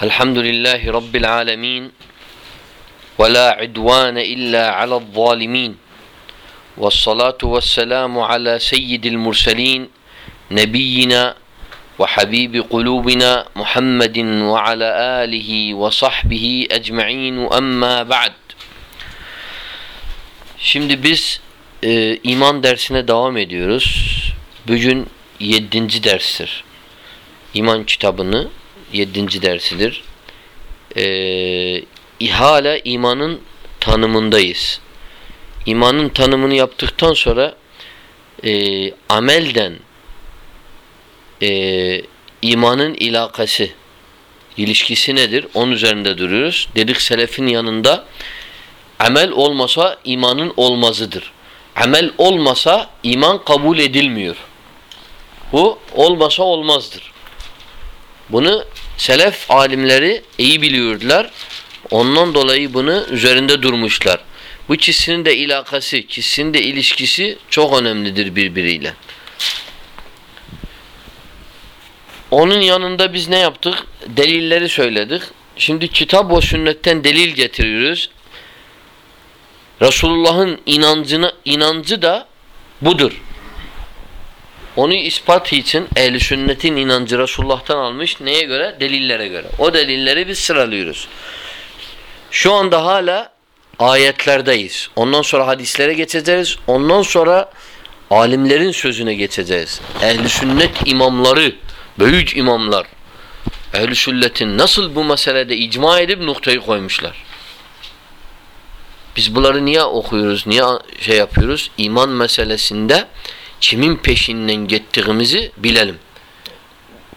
Elhamdülillahi Rabbil alemin. Ve la idvane illa alal zalimin. Ve salatu ve selamu ala seyyidil murselin nebiyyina ve habibi kulubina Muhammedin ve ala alihi ve sahbihi ecma'in. Ve emma ba'd. Şimdi biz e, iman dersine devam ediyoruz. Bugün yedinci derstir. İman kitabını yedinci dersidir. Ee, hala imanın tanımındayız. İmanın tanımını yaptıktan sonra e, amelden e, imanın ilakası ilişkisi nedir? Onun üzerinde duruyoruz. Dedik selefin yanında amel olmasa imanın olmazıdır. Amel olmasa iman kabul edilmiyor. Bu olmasa olmazdır. Bunu selef alimleri iyi biliyordular. Ondan dolayı bunu üzerinde durmuşlar. Bu ikisinin de ilakası, ikisinin de ilişkisi çok önemlidir birbiriyle. Onun yanında biz ne yaptık? Delilleri söyledik. Şimdi kitap ve sünnetten delil getiriyoruz. Resulullah'ın inancına inancı da budur. Onu ispat için ehli sünnetin inancı Resulullah'tan almış. Neye göre? Delillere göre. O delilleri biz sıralıyoruz. Şu anda hala ayetlerdeyiz. Ondan sonra hadislere geçeceğiz. Ondan sonra alimlerin sözüne geçeceğiz. Ehli sünnet imamları, büyük imamlar ehli sünnetin nasıl bu meselede icma edip noktayı koymuşlar. Biz bunları niye okuyoruz, niye şey yapıyoruz? İman meselesinde kimin peşinden gittiğimizi bilelim.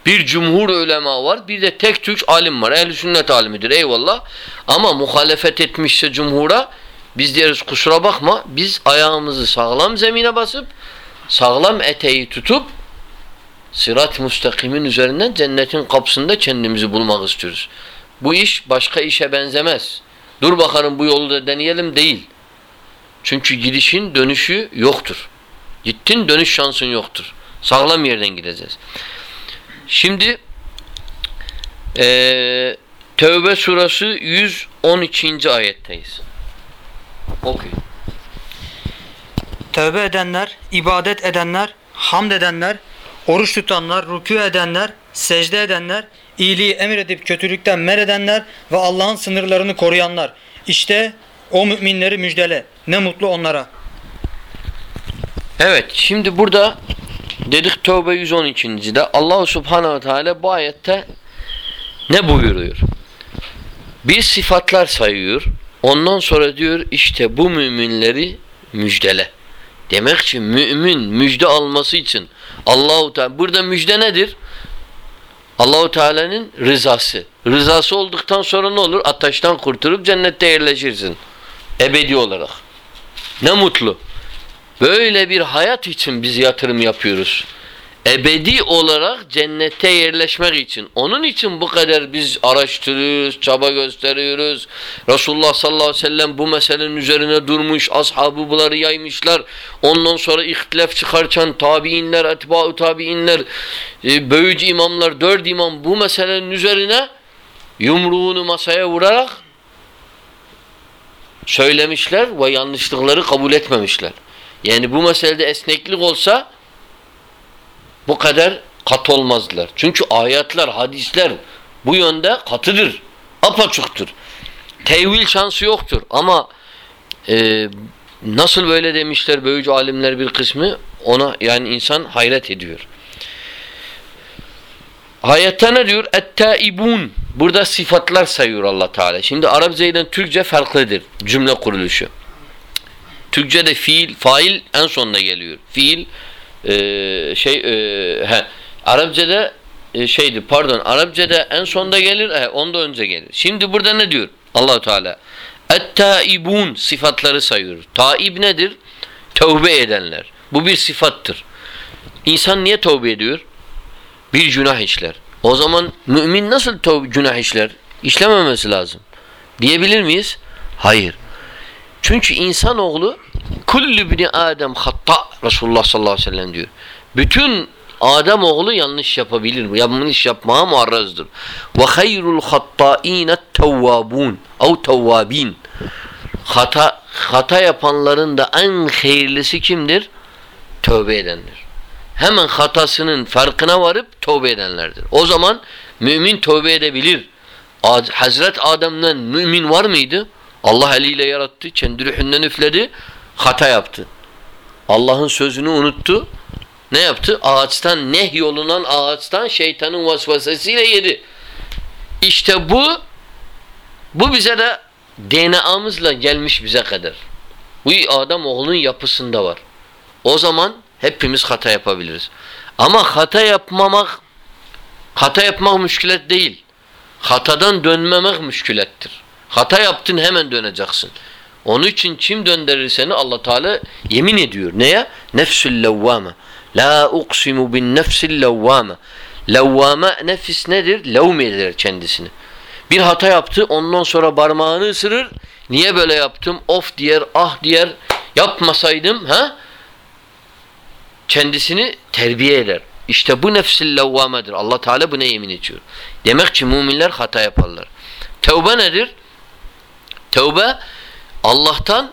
Bir cumhur ulema var, bir de tek tük alim var. Ehl-i sünnet alimidir eyvallah. Ama muhalefet etmişse cumhura biz deriz kusura bakma biz ayağımızı sağlam zemine basıp sağlam eteği tutup sırat müstakimin üzerinden cennetin kapısında kendimizi bulmak istiyoruz. Bu iş başka işe benzemez. Dur bakalım bu yolu da deneyelim değil. Çünkü gidişin dönüşü yoktur. Gittin dönüş şansın yoktur. Sağlam yerden gideceğiz. Şimdi ee, Tevbe surası 112. ayetteyiz. Okuyun. Tövbe edenler, ibadet edenler, hamd edenler, oruç tutanlar, rükû edenler, secde edenler, iyiliği emredip kötülükten mer edenler ve Allah'ın sınırlarını koruyanlar. İşte o müminleri müjdele. Ne mutlu onlara. Evet şimdi burada dedik Tevbe 112.de Allah Subhanahu ve Teala bu ayette ne buyuruyor? Bir sıfatlar sayıyor. Ondan sonra diyor işte bu müminleri müjdele. Demek ki mümin müjde alması için Allahu Teala burada müjde nedir? Allahu Teala'nın rızası. Rızası olduktan sonra ne olur? Ateşten kurtulup cennette yerleşirsin. Ebedi olarak. Ne mutlu. Böyle bir hayat için biz yatırım yapıyoruz. Ebedi olarak cennete yerleşmek için. Onun için bu kadar biz araştırıyoruz, çaba gösteriyoruz. Resulullah sallallahu aleyhi ve sellem bu meselenin üzerine durmuş, ashabı bunları yaymışlar. Ondan sonra ihtilaf çıkarken tabiinler, etba'u tabiinler, e, böyücü imamlar, dört imam bu meselenin üzerine yumruğunu masaya vurarak söylemişler ve yanlışlıkları kabul etmemişler. Yani bu meselede esneklik olsa bu kadar kat olmazlar. Çünkü ayetler, hadisler bu yönde katıdır. Apaçuktur. Tevil şansı yoktur. Ama e, nasıl böyle demişler böyücü alimler bir kısmı ona yani insan hayret ediyor. Ayette ne diyor? Et-taibun. Burada sıfatlar sayıyor Allah Teala. Şimdi Arapça ile Türkçe farklıdır cümle kuruluşu. Türkçe'de fiil, fail en sonuna geliyor. Fiil e, şey e, he, Arapçada e, şeydi pardon Arapçada en sonda gelir he, onda önce gelir. Şimdi burada ne diyor Allahu Teala? Et-taibun sıfatları sayıyor. Taib nedir? Tövbe edenler. Bu bir sıfattır. İnsan niye tövbe ediyor? Bir günah işler. O zaman mümin nasıl tövbe, günah işler? İşlememesi lazım. Diyebilir miyiz? Hayır. Çünkü insanoğlu kullu bni Adem hatta Resulullah sallallahu aleyhi ve sellem diyor. Bütün Adem oğlu yanlış yapabilir. Yanlış yapmaya muarrazdır. Ve hayrul hatta'ine tevvabun. Ev tevvabin. Hata, hata yapanların da en hayırlısı kimdir? Tövbe edenler. Hemen hatasının farkına varıp tövbe edenlerdir. O zaman mümin tövbe edebilir. Hazret Adem'den mümin var mıydı? Allah eliyle yarattı, kendi ruhundan üfledi, hata yaptı. Allah'ın sözünü unuttu. Ne yaptı? Ağaçtan, nehyolunan ağaçtan şeytanın vasvasesiyle yedi. İşte bu bu bize de DNA'mızla gelmiş bize kadar. Bu Adem oğlunun yapısında var. O zaman hepimiz hata yapabiliriz. Ama hata yapmamak hata yapmak müşkület değil. Hatadan dönmemek müşkülettir. Hata yaptın hemen döneceksin. Onun için kim döndürür seni Allah Teala yemin ediyor. Neye? Nefsül levvame. La uksimu bin nefsil levvame. Levvame nefis nedir? Levm eder kendisini. Bir hata yaptı ondan sonra parmağını ısırır. Niye böyle yaptım? Of diyer, ah diyer. Yapmasaydım ha? Kendisini terbiye eder. İşte bu nefsil levvamedir. Allah Teala buna yemin ediyor. Demek ki müminler hata yaparlar. Tevbe nedir? Tevbe Allah'tan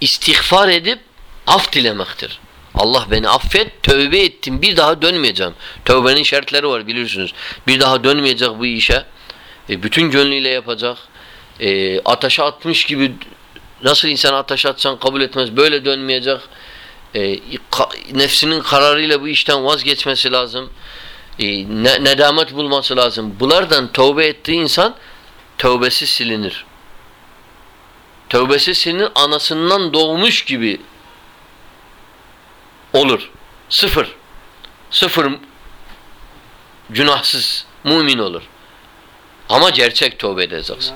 istiğfar edip af dilemektir. Allah beni affet, tövbe ettim, bir daha dönmeyeceğim. Tövbenin şartları var bilirsiniz. Bir daha dönmeyecek bu işe. E, bütün gönlüyle yapacak. E, ateşe atmış gibi nasıl insan ateşe atsan kabul etmez. Böyle dönmeyecek. E, ka- nefsinin kararıyla bu işten vazgeçmesi lazım. E, ne, nedamet bulması lazım. Bunlardan tövbe ettiği insan tövbesi silinir. Tövbesi senin anasından doğmuş gibi olur. Sıfır. Sıfır günahsız mümin olur. Ama gerçek tövbe edeceksin.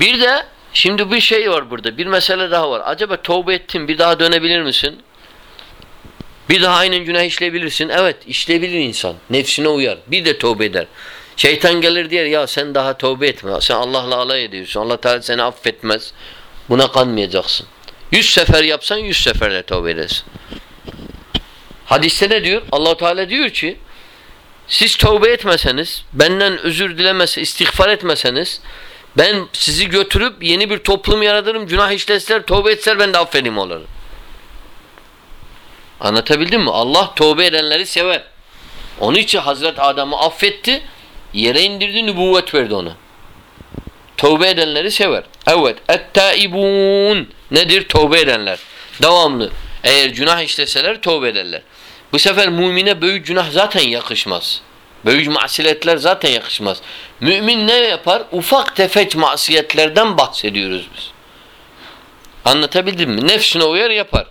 Bir de şimdi bir şey var burada. Bir mesele daha var. Acaba tövbe ettin bir daha dönebilir misin? Bir daha aynı günah işleyebilirsin. Evet işleyebilir insan. Nefsine uyar. Bir de tövbe eder. Şeytan gelir diyer ya sen daha tövbe etme. Sen Allah'la alay ediyorsun. Allah Teala seni affetmez. Buna kanmayacaksın. Yüz sefer yapsan yüz seferle tövbe edersin. Hadiste ne diyor? allah Teala diyor ki siz tövbe etmeseniz, benden özür dilemese, istiğfar etmeseniz ben sizi götürüp yeni bir toplum yaratırım. Günah işleseler, tövbe etseler ben de affedeyim onları. Anlatabildim mi? Allah tövbe edenleri sever. Onun için Hazret Adem'i affetti. Yere indirdi, nübüvvet verdi ona. Tövbe edenleri sever. Evet. Et-taibun. Nedir? Tövbe edenler. Devamlı. Eğer günah işleseler tövbe ederler. Bu sefer mümine büyük günah zaten yakışmaz. Büyük masiyetler zaten yakışmaz. Mümin ne yapar? Ufak tefek masiyetlerden bahsediyoruz biz. Anlatabildim mi? Nefsine uyar yapar.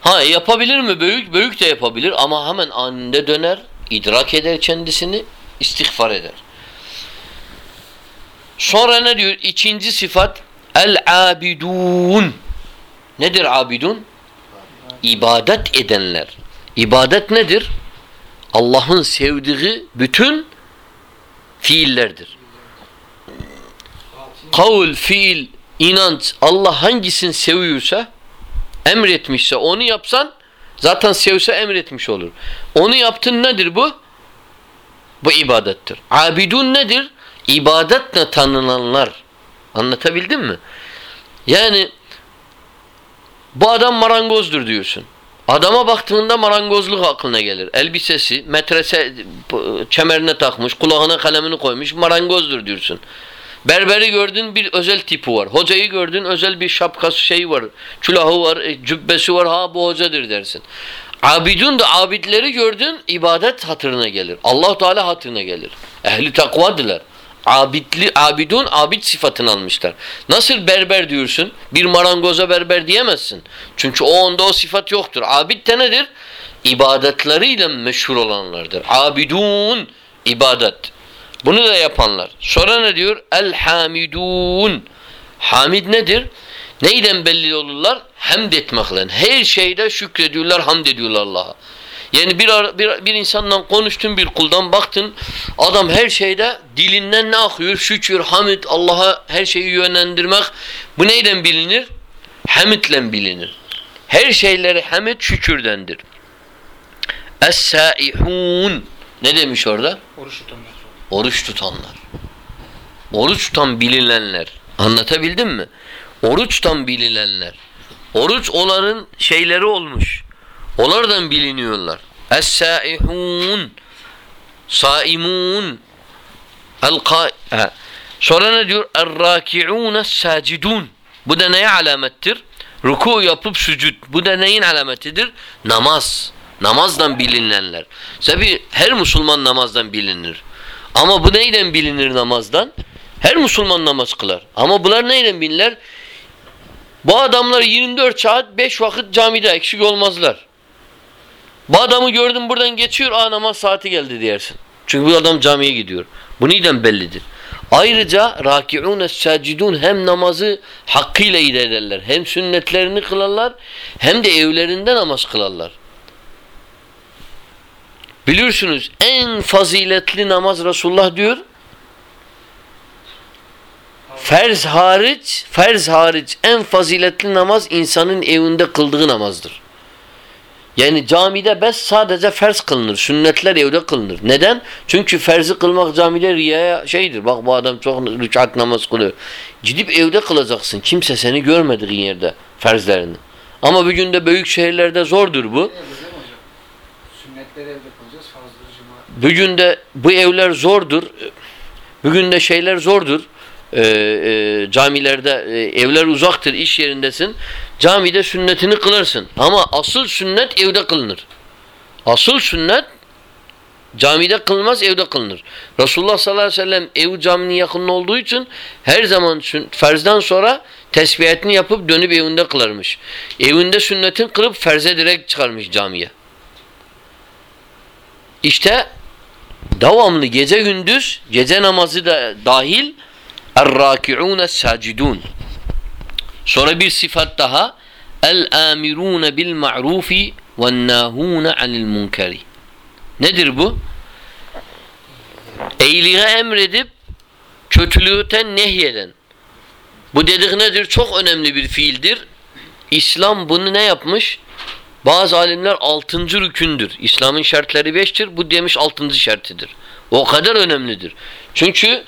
Ha yapabilir mi büyük? Büyük de yapabilir ama hemen anında döner, idrak eder kendisini, istiğfar eder. Sonra ne diyor? İkinci sıfat el-abidun. Nedir abidun? İbadet edenler. İbadet nedir? Allah'ın sevdiği bütün fiillerdir. Kavul, fiil, inanç Allah hangisini seviyorsa emretmişse onu yapsan zaten sevse emretmiş olur. Onu yaptın nedir bu? Bu ibadettir. Abidun nedir? İbadetle tanınanlar. Anlatabildim mi? Yani bu adam marangozdur diyorsun. Adama baktığında marangozluk aklına gelir. Elbisesi, metrese kemerine takmış, kulağına kalemini koymuş, marangozdur diyorsun. Berberi gördün bir özel tipi var. Hocayı gördün özel bir şapkası şeyi var. Külahı var, e, cübbesi var. Ha bu hocadır dersin. Abidun da abidleri gördün ibadet hatırına gelir. Allah Teala hatırına gelir. Ehli takvadılar. Abidli, abidun abid sıfatını almışlar. Nasıl berber diyorsun? Bir marangoza berber diyemezsin. Çünkü o onda o sıfat yoktur. Abid de nedir? İbadetleriyle meşhur olanlardır. Abidun ibadet. Bunu da yapanlar. Sonra ne diyor? El hamidun. Hamid nedir? Neyden belli olurlar? Hamd etmekle. Her şeyde şükrediyorlar, hamd ediyorlar Allah'a. Yani bir, bir, bir insanla konuştun, bir kuldan baktın, adam her şeyde dilinden ne akıyor? Şükür, hamid, Allah'a her şeyi yönlendirmek. Bu neyden bilinir? Hamidle bilinir. Her şeyleri hamid şükürdendir. Es-saihun. Ne demiş orada? Oruç tutanlar. Oruç tutanlar. Oruç tutan bilinenler. Anlatabildim mi? Oruç tutan bilinenler. Oruç onların şeyleri olmuş. Onlardan biliniyorlar. Es-saihun. Saimun. El-ka ha. Sonra ne diyor? Er-raki'un sacidun. Bu da neye alamettir? Ruku yapıp sücud. Bu da neyin alametidir? Namaz. Namazdan bilinenler. Tabi her Müslüman namazdan bilinir. Ama bu neyden bilinir namazdan? Her Müslüman namaz kılar. Ama bunlar neyden bilinirler? Bu adamlar 24 saat 5 vakit camide eksik olmazlar. Bu adamı gördüm buradan geçiyor. Aa namaz saati geldi dersin. Çünkü bu adam camiye gidiyor. Bu neden bellidir? Ayrıca rakiun sacidun hem namazı hakkıyla ide ederler. Hem sünnetlerini kılarlar hem de evlerinde namaz kılarlar. Biliyorsunuz en faziletli namaz Resulullah diyor. Ferz hariç, ferz hariç en faziletli namaz insanın evinde kıldığı namazdır. Yani camide bes sadece ferz kılınır. Sünnetler evde kılınır. Neden? Çünkü ferzi kılmak camide riyaya şeydir. Bak bu adam çok rükat namaz kılıyor. Gidip evde kılacaksın. Kimse seni görmediğin yerde ferzlerini. Ama bir günde büyük şehirlerde zordur bu. Sünnetleri evde kılacağız. Farzları cuma. Bugün de bu evler zordur. Bugün de şeyler zordur. Ee, e, camilerde e, evler uzaktır, iş yerindesin. Camide sünnetini kılarsın. Ama asıl sünnet evde kılınır. Asıl sünnet camide kılınmaz, evde kılınır. Resulullah sallallahu aleyhi ve sellem ev caminin yakınında olduğu için her zaman ferzden sonra tesbihatini yapıp dönüp evinde kılarmış. Evinde sünnetin kılıp ferze direkt çıkarmış camiye. İşte devamlı gece gündüz gece namazı da dahil er-raki'un sacidun. Sonra bir sıfat daha el-amirun bil ma'rufi ve'n-nahun 'anil munkeri. Nedir bu? İyiliği emredip kötülükten nehyeden. Bu dedik nedir? Çok önemli bir fiildir. İslam bunu ne yapmış? Bazı alimler altıncı rükündür. İslam'ın şartları beştir. Bu demiş altıncı şartıdır. O kadar önemlidir. Çünkü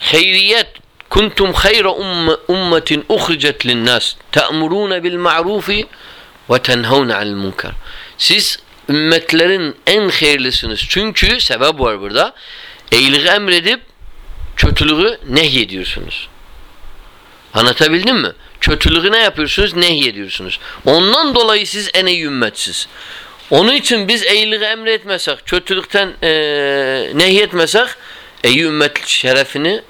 hayriyet kuntum hayra umme, ummetin uhricet linnas te'murun bil ma'rufi ve tenhavun anil munkar. Siz ümmetlerin en hayırlısınız. Çünkü sebep var burada. İyiliği emredip kötülüğü nehyediyorsunuz. Anlatabildim mi? Kötülüğü ne yapıyorsunuz? Nehyediyorsunuz. Ondan dolayı siz en iyi ümmetsiz. Onun için biz iyiliği emretmesek, kötülükten e, nehyetmesek iyi ümmet şerefini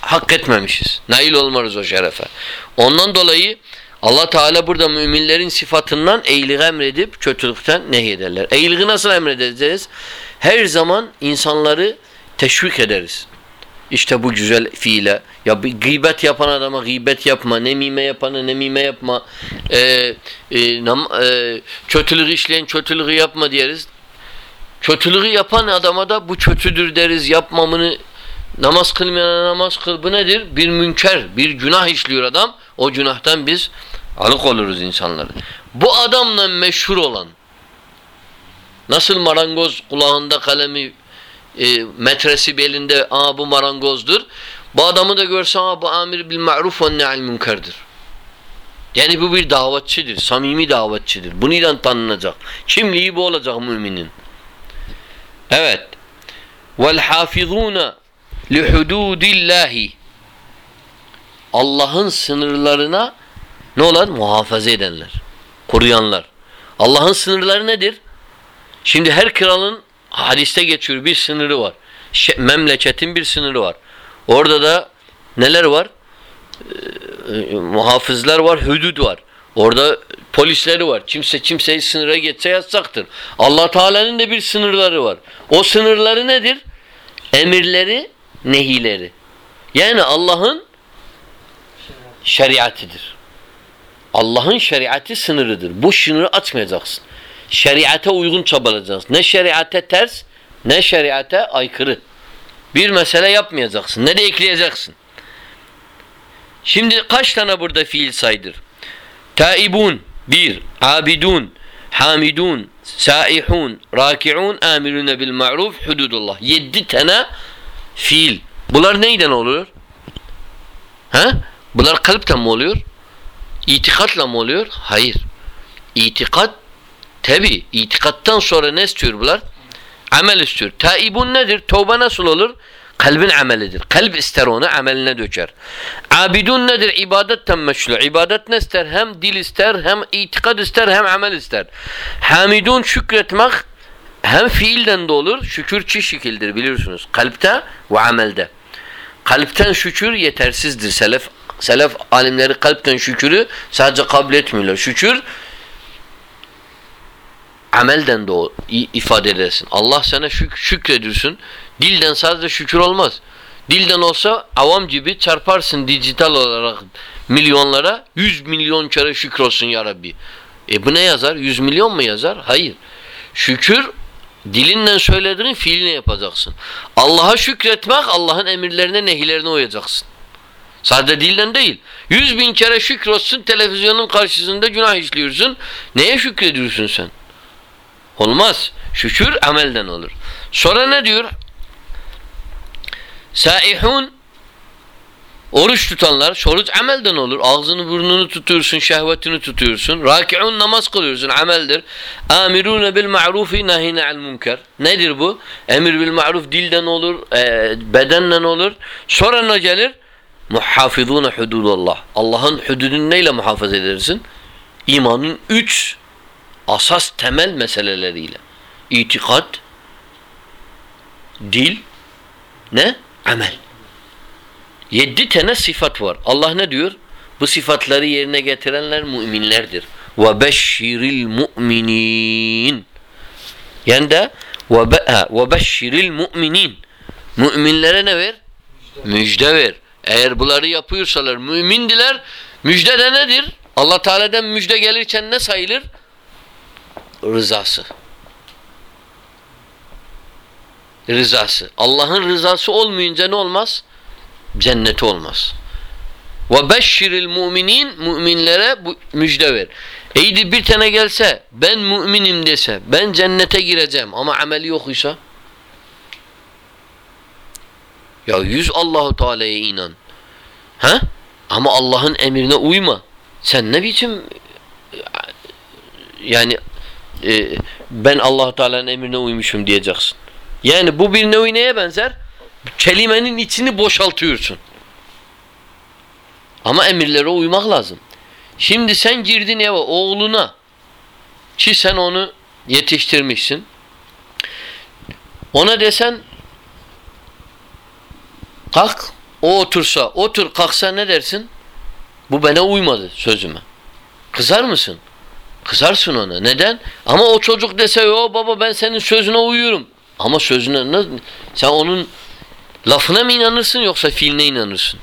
hak etmemişiz. Nail olmarız o şerefe. Ondan dolayı Allah Teala burada müminlerin sıfatından iyiliği emredip kötülükten nehyederler. İyiliği nasıl emredeceğiz? Her zaman insanları teşvik ederiz. İşte bu güzel fiile. Ya bir gıybet yapan adama gıybet yapma, nemime yapana nemime yapma, e, e, nam, e, kötülük işleyen kötülüğü yapma deriz. Kötülüğü yapan adama da bu kötüdür deriz, yapmamını namaz kılmayana namaz kıl. Bu nedir? Bir münker, bir günah işliyor adam. O günahtan biz alıkoluruz insanları. Bu adamla meşhur olan, nasıl marangoz kulağında kalemi e, metresi belinde aa bu marangozdur. Bu adamı da görsen aa bu amir bil ma'ruf ve ne'al münkerdir. Yani bu bir davetçidir. Samimi davetçidir. Bu neden tanınacak? Kimliği bu olacak müminin. Evet. Vel hafizuna li hududillahi Allah'ın sınırlarına ne olur? Muhafaza edenler. Koruyanlar. Allah'ın sınırları nedir? Şimdi her kralın hadiste geçiyor bir sınırı var. Memleketin bir sınırı var. Orada da neler var? Ee, e, muhafızlar var, hüdud var. Orada polisleri var. Kimse kimseyi sınıra geçse yasaktır. Allah Teala'nın da bir sınırları var. O sınırları nedir? Emirleri, nehileri. Yani Allah'ın şeriatıdır. Allah'ın şeriatı sınırıdır. Bu sınırı açmayacaksın. Şeriate uygun çabalayacaksın. Ne şeriate ters ne şeriate aykırı. Bir mesele yapmayacaksın. Ne de ekleyeceksin. Şimdi kaç tane burada fiil saydır? Taibun bir, abidun, hamidun, saihun, rakiun, amirune bil ma'ruf, hududullah. Yedi tane fiil. Bunlar neyden oluyor? Ha? Bunlar kalpten mi oluyor? İtikatla mı oluyor? Hayır. İtikat tabi itikattan sonra ne istiyor bunlar? Amel istiyor. Taibun nedir? Tövbe nasıl olur? Kalbin amelidir. Kalp ister onu ameline döker. Abidun nedir? İbadetten meşru. İbadet ne ister? Hem dil ister, hem itikad ister, hem amel ister. Hamidun şükretmek hem fiilden de olur. Şükür çi şekildir biliyorsunuz. Kalpte ve amelde. Kalpten şükür yetersizdir. Selef selef alimleri kalpten şükürü sadece kabul etmiyorlar. Şükür amelden de ifade edersin. Allah sana şük şükrediyorsun. Dilden sadece şükür olmaz. Dilden olsa avam gibi çarparsın dijital olarak milyonlara 100 milyon kere şükür olsun ya Rabbi. E bu ne yazar? 100 milyon mu yazar? Hayır. Şükür dilinle söylediğin fiiline yapacaksın. Allah'a şükretmek Allah'ın emirlerine nehirlerine uyacaksın. Sadece dilden değil. Yüz bin kere şükür olsun televizyonun karşısında günah işliyorsun. Neye şükrediyorsun sen? Olmaz. Şükür amelden olur. Sonra ne diyor? Saihun Oruç tutanlar, oruç amelden olur. Ağzını burnunu tutuyorsun, şehvetini tutuyorsun. Rakiun namaz kılıyorsun, ameldir. Amirune bil ma'rufi nahine al münker. Nedir bu? Emir bil ma'ruf dilden olur, e, bedenle olur. Sonra ne gelir? Muhafizune hududallah. Allah'ın hududunu neyle muhafaza edersin? İmanın üç asas temel meseleleriyle. İtikat, dil, ne? Amel. Yedi tane sıfat var. Allah ne diyor? Bu sıfatları yerine getirenler müminlerdir. Ve beşşiril mu'minin. Yani de ve beşşiril mu'minin. Müminlere ne ver? Müjde ver. Eğer bunları yapıyorsalar mümindiler. Müjde de nedir? Allah Teala'dan müjde gelirken ne sayılır? Rızası. Rızası. Allah'ın rızası olmayınca ne olmaz? Cenneti olmaz. Ve beşşiril müminin müminlere bu müjde ver. Eydi bir tane gelse ben müminim dese ben cennete gireceğim ama ameli yok ya yüz Allahu Teala'ya inan. Ha? Ama Allah'ın emrine uyma. Sen ne biçim yani e, ben Allahu Teala'nın emrine uymuşum diyeceksin. Yani bu bir nevi neye benzer? Kelimenin içini boşaltıyorsun. Ama emirlere uymak lazım. Şimdi sen girdin eve oğluna ki sen onu yetiştirmişsin. Ona desen kalk o otursa otur kalksa ne dersin? Bu bana uymadı sözüme. Kızar mısın? Kızarsın ona. Neden? Ama o çocuk dese yo baba ben senin sözüne uyuyorum. Ama sözüne ne, sen onun lafına mı inanırsın yoksa fiiline inanırsın?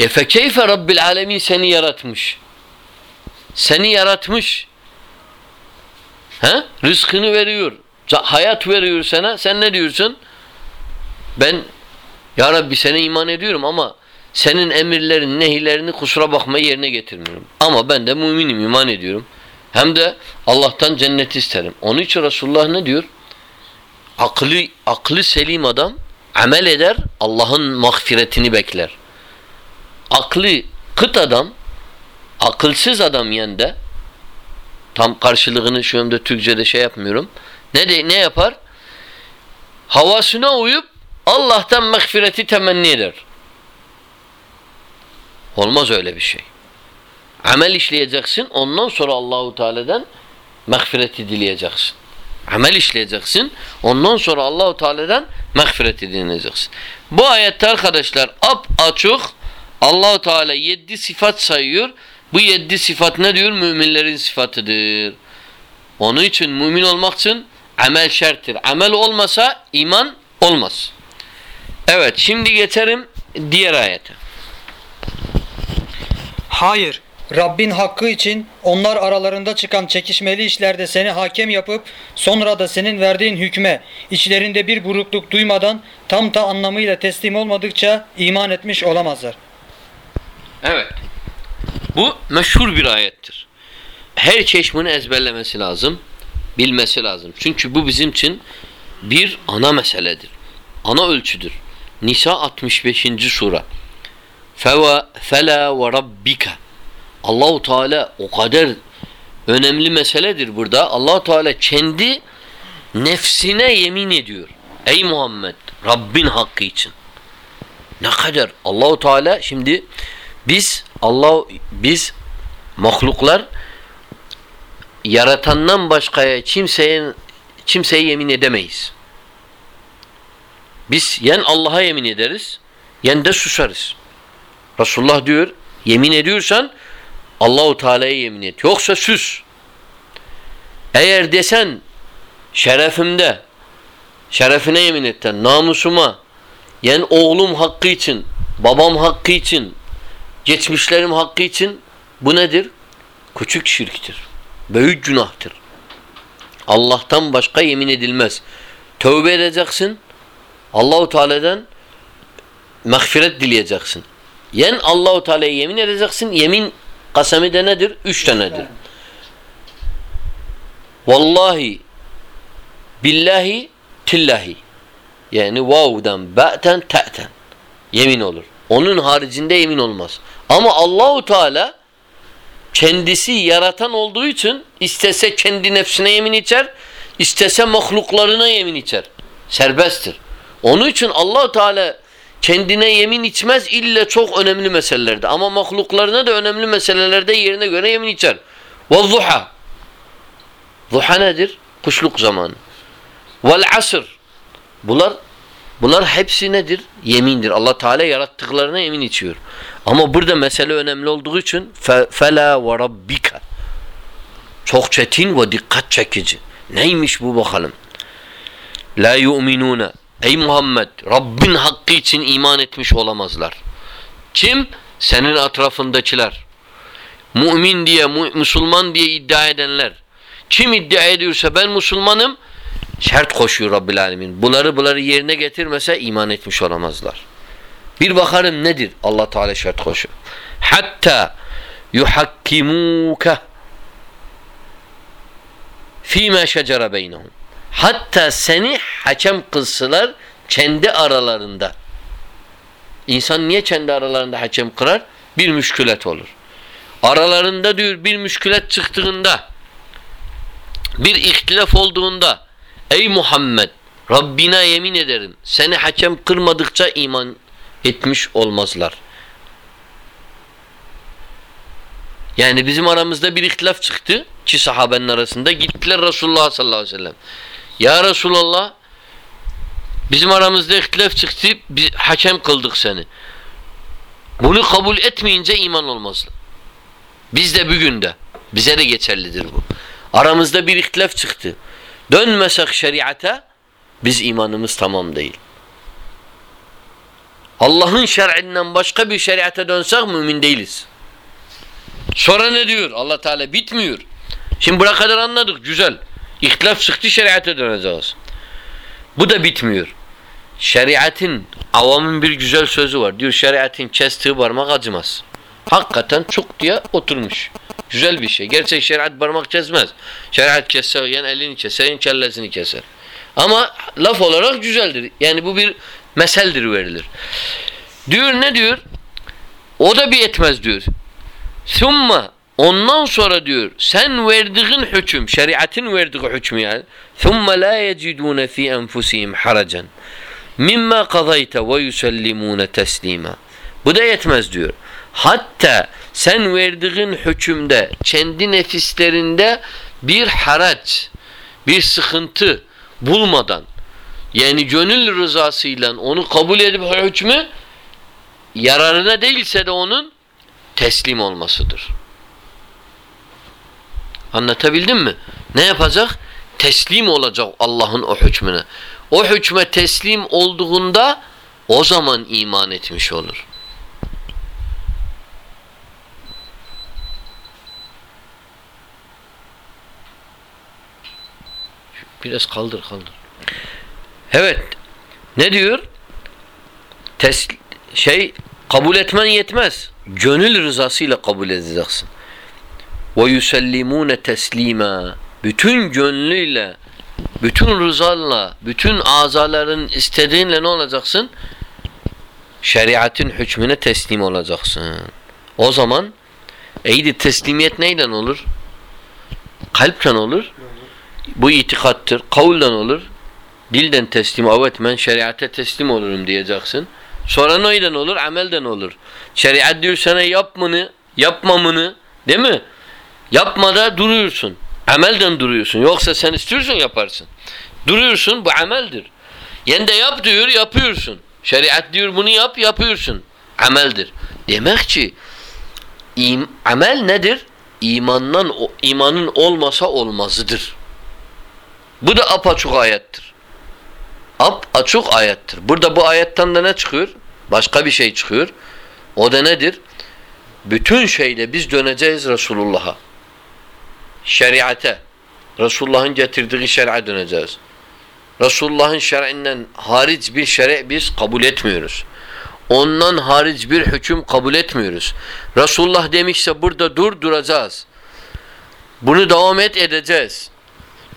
E fekeyfe Rabbil Alemin seni yaratmış. Seni yaratmış. He? Rızkını veriyor. Hayat veriyor sana. Sen ne diyorsun? Ben ya Rabbi sana iman ediyorum ama senin emirlerin, nehirlerini kusura bakma yerine getirmiyorum. Ama ben de müminim, iman ediyorum. Hem de Allah'tan cennet isterim. Onun için Resulullah ne diyor? Aklı, aklı selim adam amel eder, Allah'ın mağfiretini bekler. Aklı kıt adam, akılsız adam yende tam karşılığını şu anda Türkçe'de şey yapmıyorum. Ne de, ne yapar? Havasına uyup Allah'tan mağfireti temenni eder. Olmaz öyle bir şey. Amel işleyeceksin. Ondan sonra Allahu Teala'dan mağfireti dileyeceksin. Amel işleyeceksin. Ondan sonra Allahu Teala'dan mağfireti dileyeceksin. Bu ayette arkadaşlar ap açık Allahu Teala yedi sıfat sayıyor. Bu yedi sıfat ne diyor? Müminlerin sıfatıdır. Onun için mümin olmak için amel şerttir. Amel olmasa iman olmaz. Evet şimdi geçelim diğer ayete. Hayır. Rabbin hakkı için onlar aralarında çıkan çekişmeli işlerde seni hakem yapıp sonra da senin verdiğin hükme içlerinde bir burukluk duymadan tam ta anlamıyla teslim olmadıkça iman etmiş olamazlar. Evet. Bu meşhur bir ayettir. Her çeşmini ezberlemesi lazım. Bilmesi lazım. Çünkü bu bizim için bir ana meseledir. Ana ölçüdür. Nisa 65. sure. Fela ve rabbika. Allahu Teala o kadar önemli meseledir burada. Allahu Teala kendi nefsine yemin ediyor. Ey Muhammed Rabbin hakkı için. Ne kadar Allahu Teala şimdi biz Allah biz mahluklar yaratandan başkaya kimseye kimseye yemin edemeyiz. Biz yen Allah'a yemin ederiz, yen de susarız. Resulullah diyor, yemin ediyorsan Allahu Teala'ya yemin et. Yoksa sus. Eğer desen şerefimde, şerefine yemin etten, namusuma, yani oğlum hakkı için, babam hakkı için, geçmişlerim hakkı için bu nedir? Küçük şirktir. Büyük günahtır. Allah'tan başka yemin edilmez. Tövbe edeceksin. Allahu Teala'dan mağfiret dileyeceksin. Yen Allahu Teala'ya yemin edeceksin. Yemin kasemi de nedir? Üç tanedir. Vallahi billahi tillahi yani vav'dan ba'ten ta'ten yemin olur. Onun haricinde yemin olmaz. Ama Allahu Teala kendisi yaratan olduğu için istese kendi nefsine yemin içer, istese mahluklarına yemin içer. Serbesttir. Onun için Allahu Teala kendine yemin içmez illa çok önemli meselelerde. Ama mahluklarına da önemli meselelerde yerine göre yemin içer. Zuha. Zuha nedir? Kuşluk zamanı. Asr. Bunlar bunlar hepsi nedir? Yemindir. Allah Teala yarattıklarına yemin içiyor. Ama burada mesele önemli olduğu için ve rabbika. Çok çetin ve dikkat çekici. Neymiş bu bakalım? La yu'minuna. Ey Muhammed Rabbin hakkı için iman etmiş olamazlar. Kim? Senin etrafındakiler. Mümin diye, Müslüman diye iddia edenler. Kim iddia ediyorsa ben Müslümanım şart koşuyor Rabbil Alemin. Bunları bunları yerine getirmese iman etmiş olamazlar. Bir bakarım nedir? Allah Teala şart koşuyor. Hatta yuhakkimuka fîmâ şecere beynehum. Hatta seni hakem kılsılar kendi aralarında. İnsan niye kendi aralarında hakem kırar? Bir müşkület olur. Aralarında diyor bir müşkület çıktığında bir ihtilaf olduğunda ey Muhammed Rabbina yemin ederim seni hakem kırmadıkça iman etmiş olmazlar. Yani bizim aramızda bir ihtilaf çıktı ki sahabenin arasında gittiler Resulullah sallallahu aleyhi ve sellem. Ya Resulallah bizim aramızda ihtilaf çıktı biz hakem kıldık seni. Bunu kabul etmeyince iman olmaz. Biz de bugün de bize de geçerlidir bu. Aramızda bir ihtilaf çıktı. Dönmesek şeriata biz imanımız tamam değil. Allah'ın şer'inden başka bir şeriata dönsek mümin değiliz. Sonra ne diyor? Allah Teala bitmiyor. Şimdi buraya kadar anladık. Güzel. İhtilaf çıktı şeriata döneceğiz. Bu da bitmiyor. Şeriatın avamın bir güzel sözü var. Diyor şeriatın kestiği parmak acımaz. Hakikaten çok diye oturmuş. Güzel bir şey. Gerçek şeriat parmak kesmez. Şeriat kesse yani elini keser, yani kellesini keser. Ama laf olarak güzeldir. Yani bu bir meseldir verilir. Diyor ne diyor? O da bir etmez diyor. Summa ondan sonra diyor sen verdiğin hüküm, şeriatın verdiği hükmü yani. La yecidune fi enfusihim haracan mimma qadayta ve yusallimune teslima. Bu da yetmez diyor. Hatta sen verdiğin hükümde kendi nefislerinde bir haraç, bir sıkıntı bulmadan yani gönül rızasıyla onu kabul edip hükmü yararına değilse de onun teslim olmasıdır. Anlatabildim mi? Ne yapacak? Teslim olacak Allah'ın o hükmüne. O hükme teslim olduğunda o zaman iman etmiş olur. Biraz kaldır kaldır. Evet. Ne diyor? Tes şey kabul etmen yetmez. gönül rızasıyla kabul edeceksin. Ve yusellimune teslima. Bütün gönlüyle, bütün rızanla, bütün azaların istediğinle ne olacaksın? Şeriatın hükmüne teslim olacaksın. O zaman eydi teslimiyet neyle olur? Kalpten olur. Bu itikattır. Kavulden olur. Dilden teslim. Evet ben şeriate teslim olurum diyeceksin. Sonra neyden olur? Amelden olur. Şeriat diyor sana yapmanı, yapmamını değil mi? Yapmada duruyorsun. Amelden duruyorsun. Yoksa sen istiyorsun yaparsın. Duruyorsun bu ameldir. Yen de yap diyor yapıyorsun. Şeriat diyor bunu yap yapıyorsun. Ameldir. Demek ki im, amel nedir? İmandan imanın olmasa olmazıdır. Bu da apaçık ayettir. Ap açık ayettir. Burada bu ayetten de ne çıkıyor? Başka bir şey çıkıyor. O da nedir? Bütün şeyde biz döneceğiz Resulullah'a. Şeriate. Resulullah'ın getirdiği şer'e döneceğiz. Resulullah'ın şer'inden hariç bir şer'i biz kabul etmiyoruz. Ondan hariç bir hüküm kabul etmiyoruz. Resulullah demişse burada dur duracağız. Bunu devam et edeceğiz.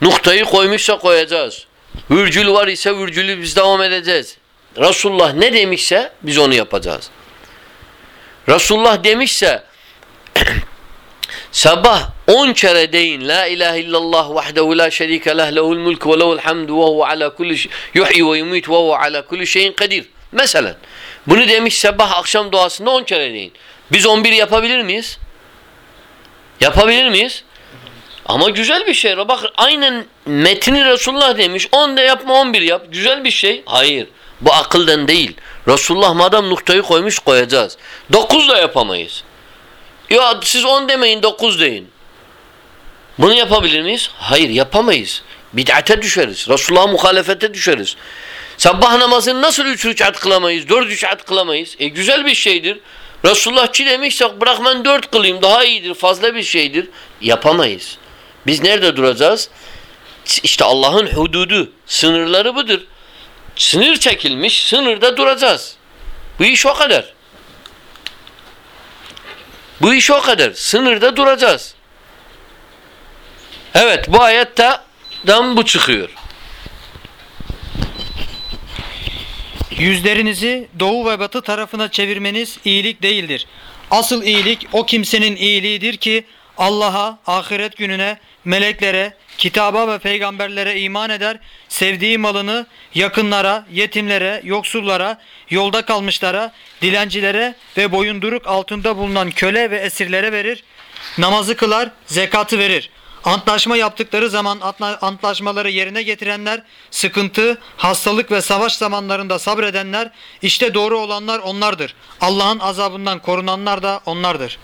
Noktayı koymuşsa koyacağız. Virgül var ise virgülü biz devam edeceğiz. Resulullah ne demişse biz onu yapacağız. Resulullah demişse sabah on kere deyin la ilahe illallah vahdehu la şerike leh lehul mulk ve lehul hamdu ve huve ala kulli yuhyi ve yumit ve huve ala kulli şeyin kadir. Mesela bunu demiş sabah akşam duasında on kere deyin. Biz on bir yapabilir miyiz? Yapabilir miyiz? Ama güzel bir şey. Bak aynen metni Resulullah demiş. 10 da yapma 11 yap. Güzel bir şey. Hayır. Bu akıldan değil. Resulullah madem noktayı koymuş koyacağız. 9 da yapamayız. Ya siz 10 demeyin 9 deyin. Bunu yapabilir miyiz? Hayır yapamayız. Bid'ate düşeriz. Resulullah'a muhalefete düşeriz. Sabah namazını nasıl 3 rükat kılamayız? 4 rükat kılamayız? E güzel bir şeydir. Resulullah ki demişse bırak ben 4 kılayım daha iyidir. Fazla bir şeydir. Yapamayız. Biz nerede duracağız? İşte Allah'ın hududu, sınırları budur. Sınır çekilmiş, sınırda duracağız. Bu iş o kadar. Bu iş o kadar. Sınırda duracağız. Evet, bu ayetten bu çıkıyor. Yüzlerinizi doğu ve batı tarafına çevirmeniz iyilik değildir. Asıl iyilik o kimsenin iyiliğidir ki Allah'a, ahiret gününe, meleklere, kitaba ve peygamberlere iman eder, sevdiği malını yakınlara, yetimlere, yoksullara, yolda kalmışlara, dilencilere ve boyunduruk altında bulunan köle ve esirlere verir, namazı kılar, zekatı verir. Antlaşma yaptıkları zaman antlaşmaları yerine getirenler, sıkıntı, hastalık ve savaş zamanlarında sabredenler, işte doğru olanlar onlardır. Allah'ın azabından korunanlar da onlardır.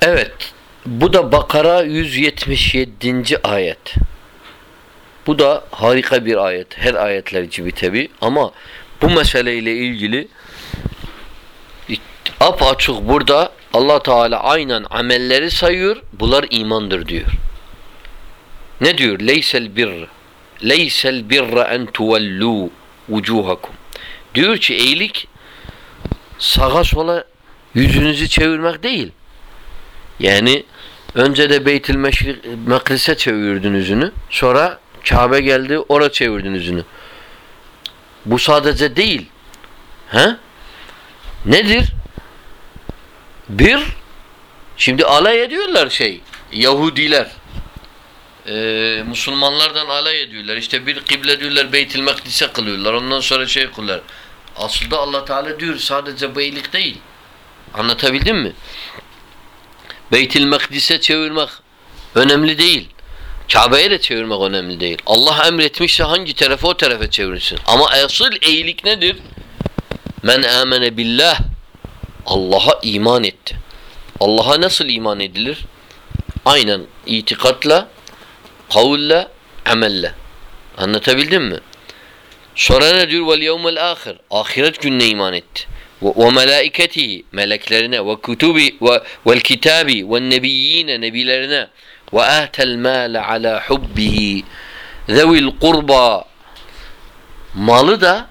Evet. Bu da Bakara 177. ayet. Bu da harika bir ayet. Her ayetler gibi tabi ama bu meseleyle ilgili apaçık burada Allah Teala aynen amelleri sayıyor. Bunlar imandır diyor. Ne diyor? Leysel bir Leysel birra en tuvellu vucuhakum. Diyor ki iyilik sağa sola yüzünüzü çevirmek değil. Yani önce de Beytül Mekdis'e çevirdin yüzünü. Sonra Kabe geldi oraya çevirdin yüzünü. Bu sadece değil. He? Nedir? Bir, şimdi alay ediyorlar şey, Yahudiler. Ee, Müslümanlardan alay ediyorlar. İşte bir kıble diyorlar Beytül Mekdis'e kılıyorlar. Ondan sonra şey kılıyorlar. Aslında Allah Teala diyor sadece bu iyilik değil. Anlatabildim mi? Beytül Mekdis'e çevirmek önemli değil. Kabe'ye de çevirmek önemli değil. Allah emretmişse hangi tarafa o tarafa çevirsin. Ama asıl iyilik nedir? Men amene billah Allah'a iman etti. Allah'a nasıl iman edilir? Aynen itikatla, kavulle, amelle. Anlatabildim mi? Sonra ne diyor? Vel yevmel ahir. Ahiret gününe iman etti. Ve melaiketihi meleklerine ve kutubi ve vel kitabi ve nebiyyine nebilerine ve ahtel mâle ala hubbihi zevil kurba malı da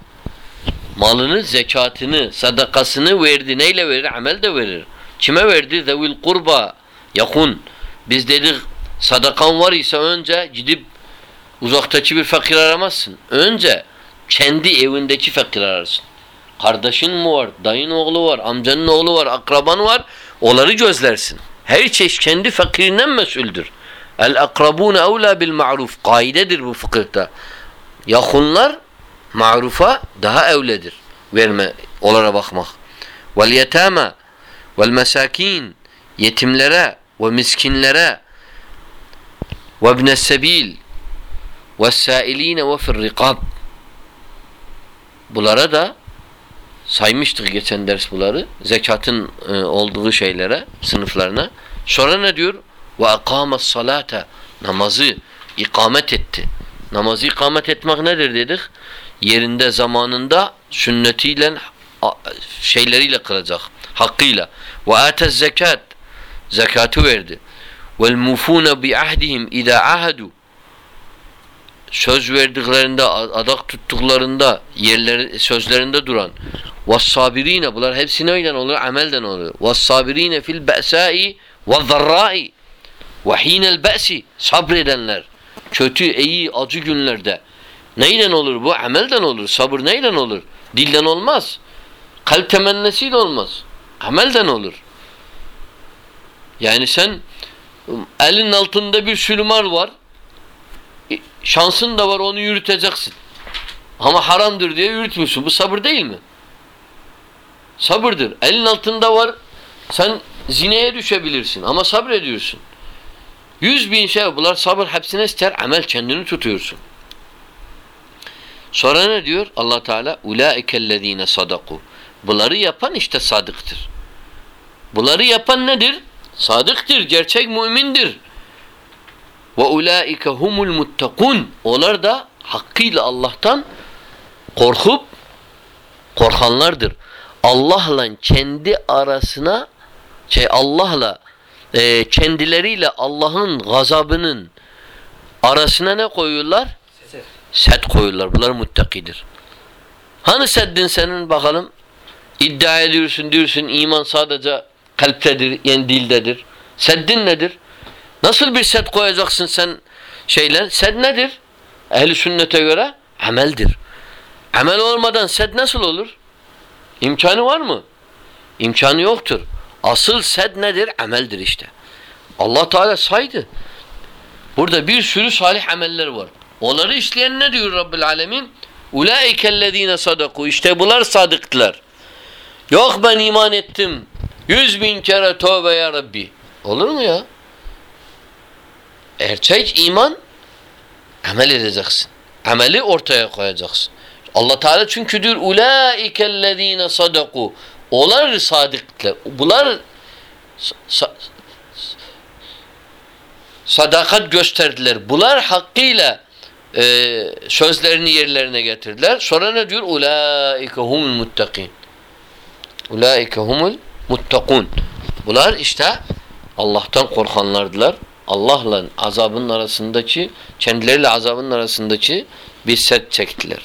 malını, zekatını, sadakasını verdi. Neyle verir? Amel de verir. Kime verdi? Zevil kurba yakun. Biz dedik sadakan var ise önce gidip uzaktaki bir fakir aramazsın. Önce kendi evindeki fakir ararsın. Kardeşin mi var? Dayın oğlu var? Amcanın oğlu var? Akraban var? Onları gözlersin. Her çeşit kendi fakirinden mesuldür. El akrabun evla bil ma'ruf. Kaidedir bu fıkıhta. Yakınlar marufa daha evledir. Verme, onlara bakmak. Vel yetama vel mesakin yetimlere ve miskinlere ve ibnes sebil ve sailine ve fir rikab Bunlara da saymıştık geçen ders bunları. Zekatın e, olduğu şeylere, sınıflarına. Sonra ne diyor? Ve akames salate namazı ikamet etti. Namazı ikamet etmek nedir dedik? Yerinde, zamanında, sünnetiyle, şeyleriyle kılacak. Hakkıyla. Ve atez zekat. Zekatı verdi. Vel mufune bi ahdihim ida ahadu. Söz verdiklerinde, adak tuttuklarında, yerleri, sözlerinde duran. Vassabirine bunlar hepsi neyden olur? Amelden oluyor. Vassabirine fil be'sai ve zarrai ve hinel be'si sabredenler. Kötü, iyi, acı günlerde. Neyden olur bu? Amelden olur. Sabır neyden olur? Dilden olmaz. Kalp temennisiyle olmaz. Amelden olur. Yani sen elin altında bir sülümar var. Şansın da var onu yürüteceksin. Ama haramdır diye yürütmüşsün. Bu sabır değil mi? Sabırdır. Elin altında var. Sen zineye düşebilirsin ama sabrediyorsun. Yüz bin şey bunlar sabır hepsine ister amel kendini tutuyorsun. Sonra ne diyor Allah Teala? Ulaikellezine sadaku. Bunları yapan işte sadıktır. Bunları yapan nedir? Sadıktır, gerçek mümindir. Ve ulaike humul muttakun. Onlar da hakkıyla Allah'tan korkup korkanlardır. Allah'la kendi arasına şey Allah'la e, kendileriyle Allah'ın gazabının arasına ne koyuyorlar? Set koyuyorlar. Bunlar muttakidir. Hani seddin senin bakalım? İddia ediyorsun diyorsun iman sadece kalptedir, yani dildedir. Seddin nedir? Nasıl bir set koyacaksın sen şeyler? Sed nedir? Ehli sünnete göre ameldir. Amel olmadan sed nasıl olur? İmkanı var mı? İmkanı yoktur. Asıl sed nedir? Ameldir işte. Allah Teala saydı. Burada bir sürü salih ameller var. Onları işleyen ne diyor Rabbil Alemin? Ulaikellezine sadaku. İşte bunlar sadıktılar. Yok ben iman ettim. Yüz bin kere tövbe ya Rabbi. Olur mu ya? Erkek iman amel edeceksin. Ameli ortaya koyacaksın. Allah Teala çünkü diyor ulaikellezine sadaku. Onlar sadıklar. Bunlar sa- sadakat gösterdiler. Bunlar hakkıyla e, sözlerini yerlerine getirdiler. Sonra ne diyor? Ulaike humul muttakin. Ulaike humul muttakun. Bunlar işte Allah'tan korkanlardılar. Allah'la azabın arasındaki, kendileriyle azabın arasındaki bir set çektiler.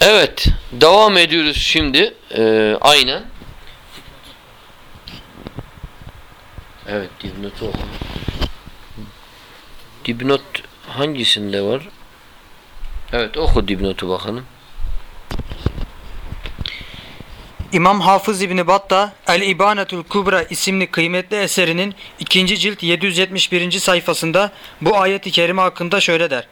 Evet, devam ediyoruz şimdi. Ee, aynen. Evet, dipnotu oku. Dipnot hangisinde var? Evet, oku dipnotu bakalım. İmam Hafız İbni Batta El İbanetul Kubra isimli kıymetli eserinin 2. cilt 771. sayfasında bu ayeti kerime hakkında şöyle der.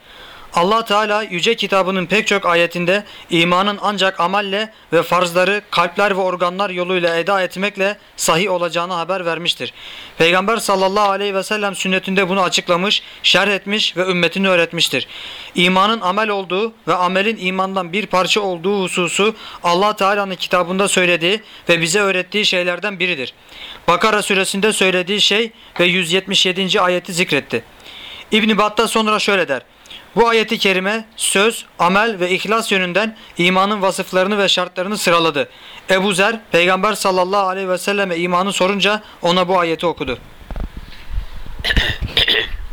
Allah Teala yüce kitabının pek çok ayetinde imanın ancak amalle ve farzları kalpler ve organlar yoluyla eda etmekle sahih olacağını haber vermiştir. Peygamber sallallahu aleyhi ve sellem sünnetinde bunu açıklamış, şerh etmiş ve ümmetini öğretmiştir. İmanın amel olduğu ve amelin imandan bir parça olduğu hususu Allah Teala'nın kitabında söylediği ve bize öğrettiği şeylerden biridir. Bakara suresinde söylediği şey ve 177. ayeti zikretti. İbn Battah sonra şöyle der. Bu ayeti kerime söz, amel ve ihlas yönünden imanın vasıflarını ve şartlarını sıraladı. Ebu Zer, Peygamber sallallahu aleyhi ve selleme imanı sorunca ona bu ayeti okudu.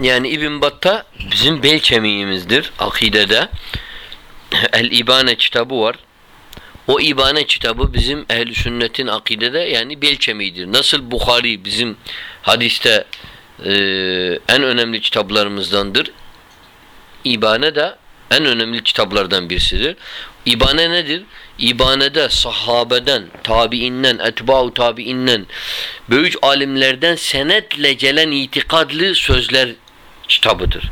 Yani İbn Battah bizim bel kemiğimizdir akidede. El İbane kitabı var. O İbane kitabı bizim ehl sünnetin akidede yani bel kemiğidir. Nasıl Bukhari bizim hadiste e, en önemli kitaplarımızdandır. İbane de en önemli kitaplardan birisidir. İbane nedir? İbanede sahabeden, tabiinden, etba'u tabiinden, büyük alimlerden senetle gelen itikadlı sözler kitabıdır.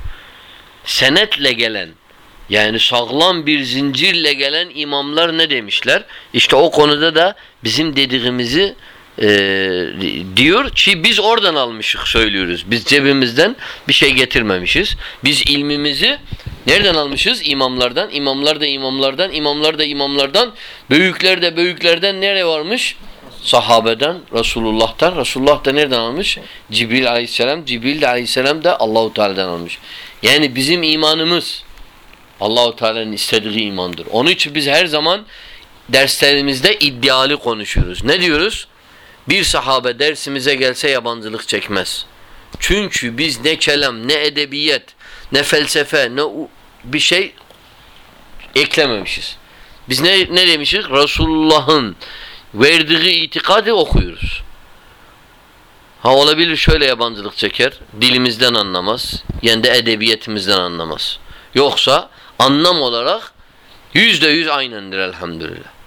Senetle gelen yani sağlam bir zincirle gelen imamlar ne demişler? İşte o konuda da bizim dediğimizi e, diyor ki biz oradan almışık söylüyoruz. Biz cebimizden bir şey getirmemişiz. Biz ilmimizi nereden almışız? İmamlardan. İmamlar da imamlardan. imamlar da imamlardan. Büyükler de büyüklerden nereye varmış? Sahabeden, Resulullah'tan. Resulullah da nereden almış? Cibril aleyhisselam. Cibril de aleyhisselam da Allahu Teala'dan almış. Yani bizim imanımız Allahu Teala'nın istediği imandır. Onun için biz her zaman derslerimizde iddialı konuşuyoruz. Ne diyoruz? Bir sahabe dersimize gelse yabancılık çekmez. Çünkü biz ne kelam, ne edebiyet, ne felsefe, ne bir şey eklememişiz. Biz ne, ne demişiz? Resulullah'ın verdiği itikadı okuyoruz. Ha olabilir şöyle yabancılık çeker, dilimizden anlamaz, yani de edebiyetimizden anlamaz. Yoksa anlam olarak yüzde yüz aynendir elhamdülillah.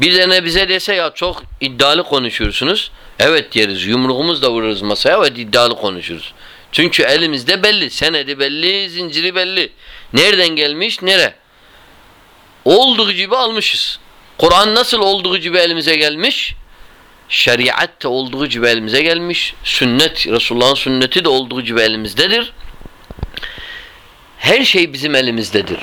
Bir tane bize dese ya çok iddialı konuşuyorsunuz. Evet deriz. Yumruğumuzla vururuz masaya. Evet iddialı konuşuruz. Çünkü elimizde belli. Senedi belli, zinciri belli. Nereden gelmiş, nere? Olduğu gibi almışız. Kur'an nasıl olduğu gibi elimize gelmiş? Şeriat da olduğu gibi elimize gelmiş. Sünnet, Resulullah'ın sünneti de olduğu gibi elimizdedir. Her şey bizim elimizdedir.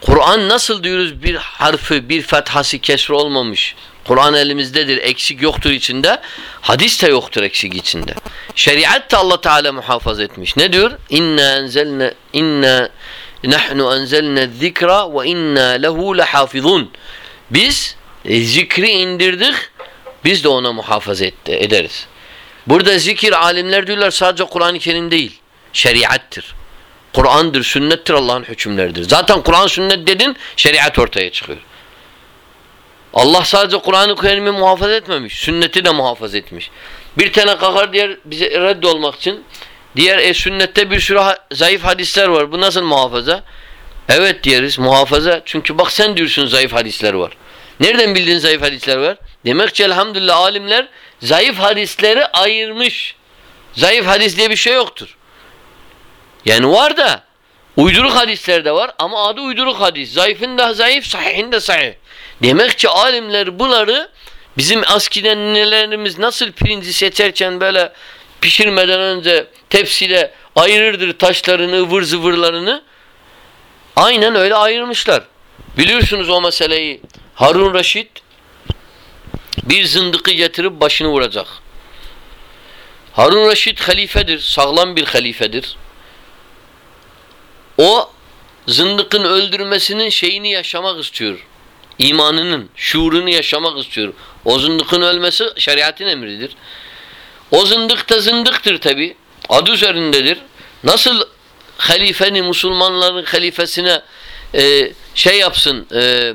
Kur'an nasıl diyoruz bir harfi, bir fethası kesri olmamış. Kur'an elimizdedir, eksik yoktur içinde. Hadis de yoktur eksik içinde. Şeriat da Allah Teala muhafaza etmiş. Ne diyor? İnna enzelne inna nahnu enzelne zikra ve inna lehu lehafizun. Biz e, zikri indirdik. Biz de ona muhafaza etti, ederiz. Burada zikir alimler diyorlar sadece Kur'an-ı Kerim değil. Şeriattır. Kur'an'dır, sünnettir, Allah'ın hükümleridir. Zaten Kur'an sünnet dedin, şeriat ortaya çıkıyor. Allah sadece Kur'an-ı Kerim'i muhafaza etmemiş, sünneti de muhafaza etmiş. Bir tane kalkar diğer bize reddolmak için diğer e, sünnette bir sürü ha zayıf hadisler var. Bu nasıl muhafaza? Evet diyeriz muhafaza. Çünkü bak sen diyorsun zayıf hadisler var. Nereden bildin zayıf hadisler var? Demek ki elhamdülillah alimler zayıf hadisleri ayırmış. Zayıf hadis diye bir şey yoktur. Yani var da uyduruk hadisler de var ama adı uyduruk hadis. Zayıfın da zayıf, sahihin de sahih. Demek ki alimler bunları bizim askiden nelerimiz nasıl pirinci seçerken böyle pişirmeden önce tepside ayırırdır taşlarını, ıvır zıvırlarını. Aynen öyle ayırmışlar. Biliyorsunuz o meseleyi. Harun Reşit bir zındıkı getirip başını vuracak. Harun Reşit halifedir, sağlam bir halifedir. O zındıkın öldürmesinin şeyini yaşamak istiyor. İmanının, şuurunu yaşamak istiyor. O zındıkın ölmesi şeriatın emridir. O zındık da zındıktır tabi. Adı üzerindedir. Nasıl halifeni, Müslümanların halifesine e, şey yapsın, e,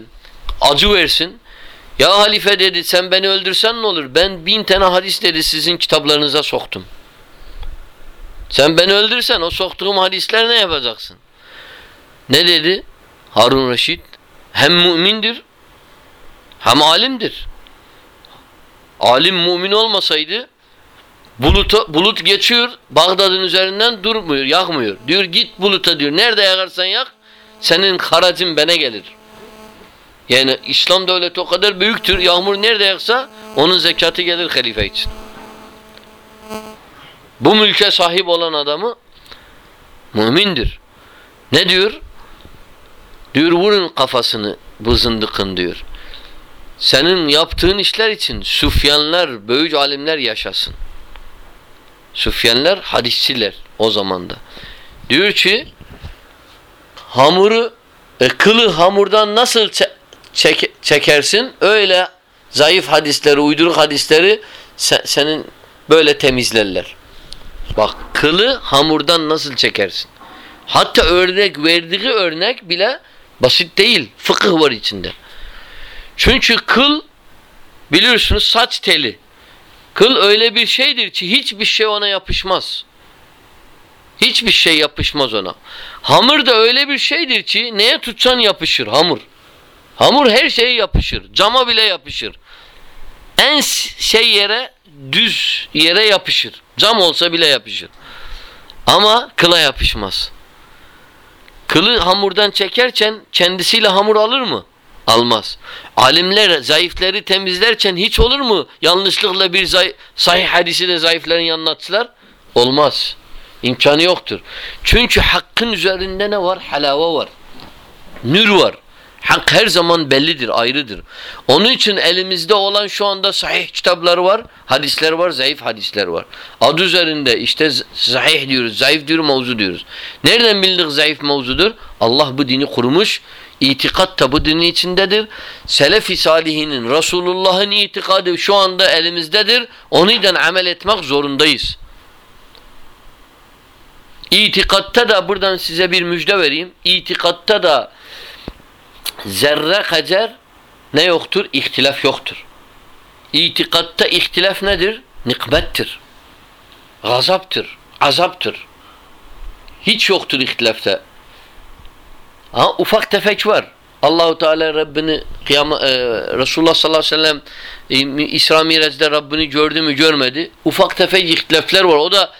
acı versin. Ya halife dedi sen beni öldürsen ne olur? Ben bin tane hadis dedi sizin kitaplarınıza soktum. Sen beni öldürsen o soktuğum hadisler ne yapacaksın? Ne dedi? Harun Reşit hem mümindir hem alimdir. Alim mümin olmasaydı buluta, bulut geçiyor Bağdat'ın üzerinden durmuyor, yakmıyor. Diyor git buluta diyor. Nerede yakarsan yak senin haracın bana gelir. Yani İslam devleti o kadar büyüktür. Yağmur nerede yaksa onun zekatı gelir halife için. Bu mülke sahip olan adamı mümindir. Ne diyor? Diyor vurun kafasını bu zındıkın diyor. Senin yaptığın işler için Süfyanlar, böyük alimler yaşasın. Süfyanlar hadisçiler o zamanda. Diyor ki hamuru e, kılı hamurdan nasıl çek çekersin öyle zayıf hadisleri, uyduruk hadisleri se senin böyle temizlerler. Bak kılı hamurdan nasıl çekersin? Hatta örnek verdiği örnek bile basit değil. Fıkıh var içinde. Çünkü kıl biliyorsunuz saç teli. Kıl öyle bir şeydir ki hiçbir şey ona yapışmaz. Hiçbir şey yapışmaz ona. Hamur da öyle bir şeydir ki neye tutsan yapışır hamur. Hamur her şeye yapışır. Cama bile yapışır. En şey yere düz yere yapışır. Cam olsa bile yapışır. Ama kıla yapışmaz. Kılı hamurdan çekerken kendisiyle hamur alır mı? Almaz. Alimler zayıfları temizlerken hiç olur mu? Yanlışlıkla bir sahih hadisi de zayıfların yanına. Olmaz. İmkanı yoktur. Çünkü hakkın üzerinde ne var? Halava var. Nür var. Hak her zaman bellidir, ayrıdır. Onun için elimizde olan şu anda sahih kitapları var, hadisler var, zayıf hadisler var. Adı üzerinde işte sahih diyoruz, zayıf diyoruz, mevzu diyoruz. Nereden bildik zayıf mevzudur? Allah bu dini kurmuş. İtikat da bu dinin içindedir. Selefi salihinin, Resulullah'ın itikadı şu anda elimizdedir. Onuyla amel etmek zorundayız. İtikatta da buradan size bir müjde vereyim. İtikatta da zerre kadar ne yoktur? İhtilaf yoktur. İtikatta ihtilaf nedir? Nikmettir. Gazaptır. Azaptır. Hiç yoktur ihtilafta. Ha, ufak tefek var. Allahu Teala Rabbini kıyama, e, Resulullah sallallahu aleyhi ve sellem e, İsra Mirac'da Rabbini gördü mü görmedi. Ufak tefek ihtilafler var. O da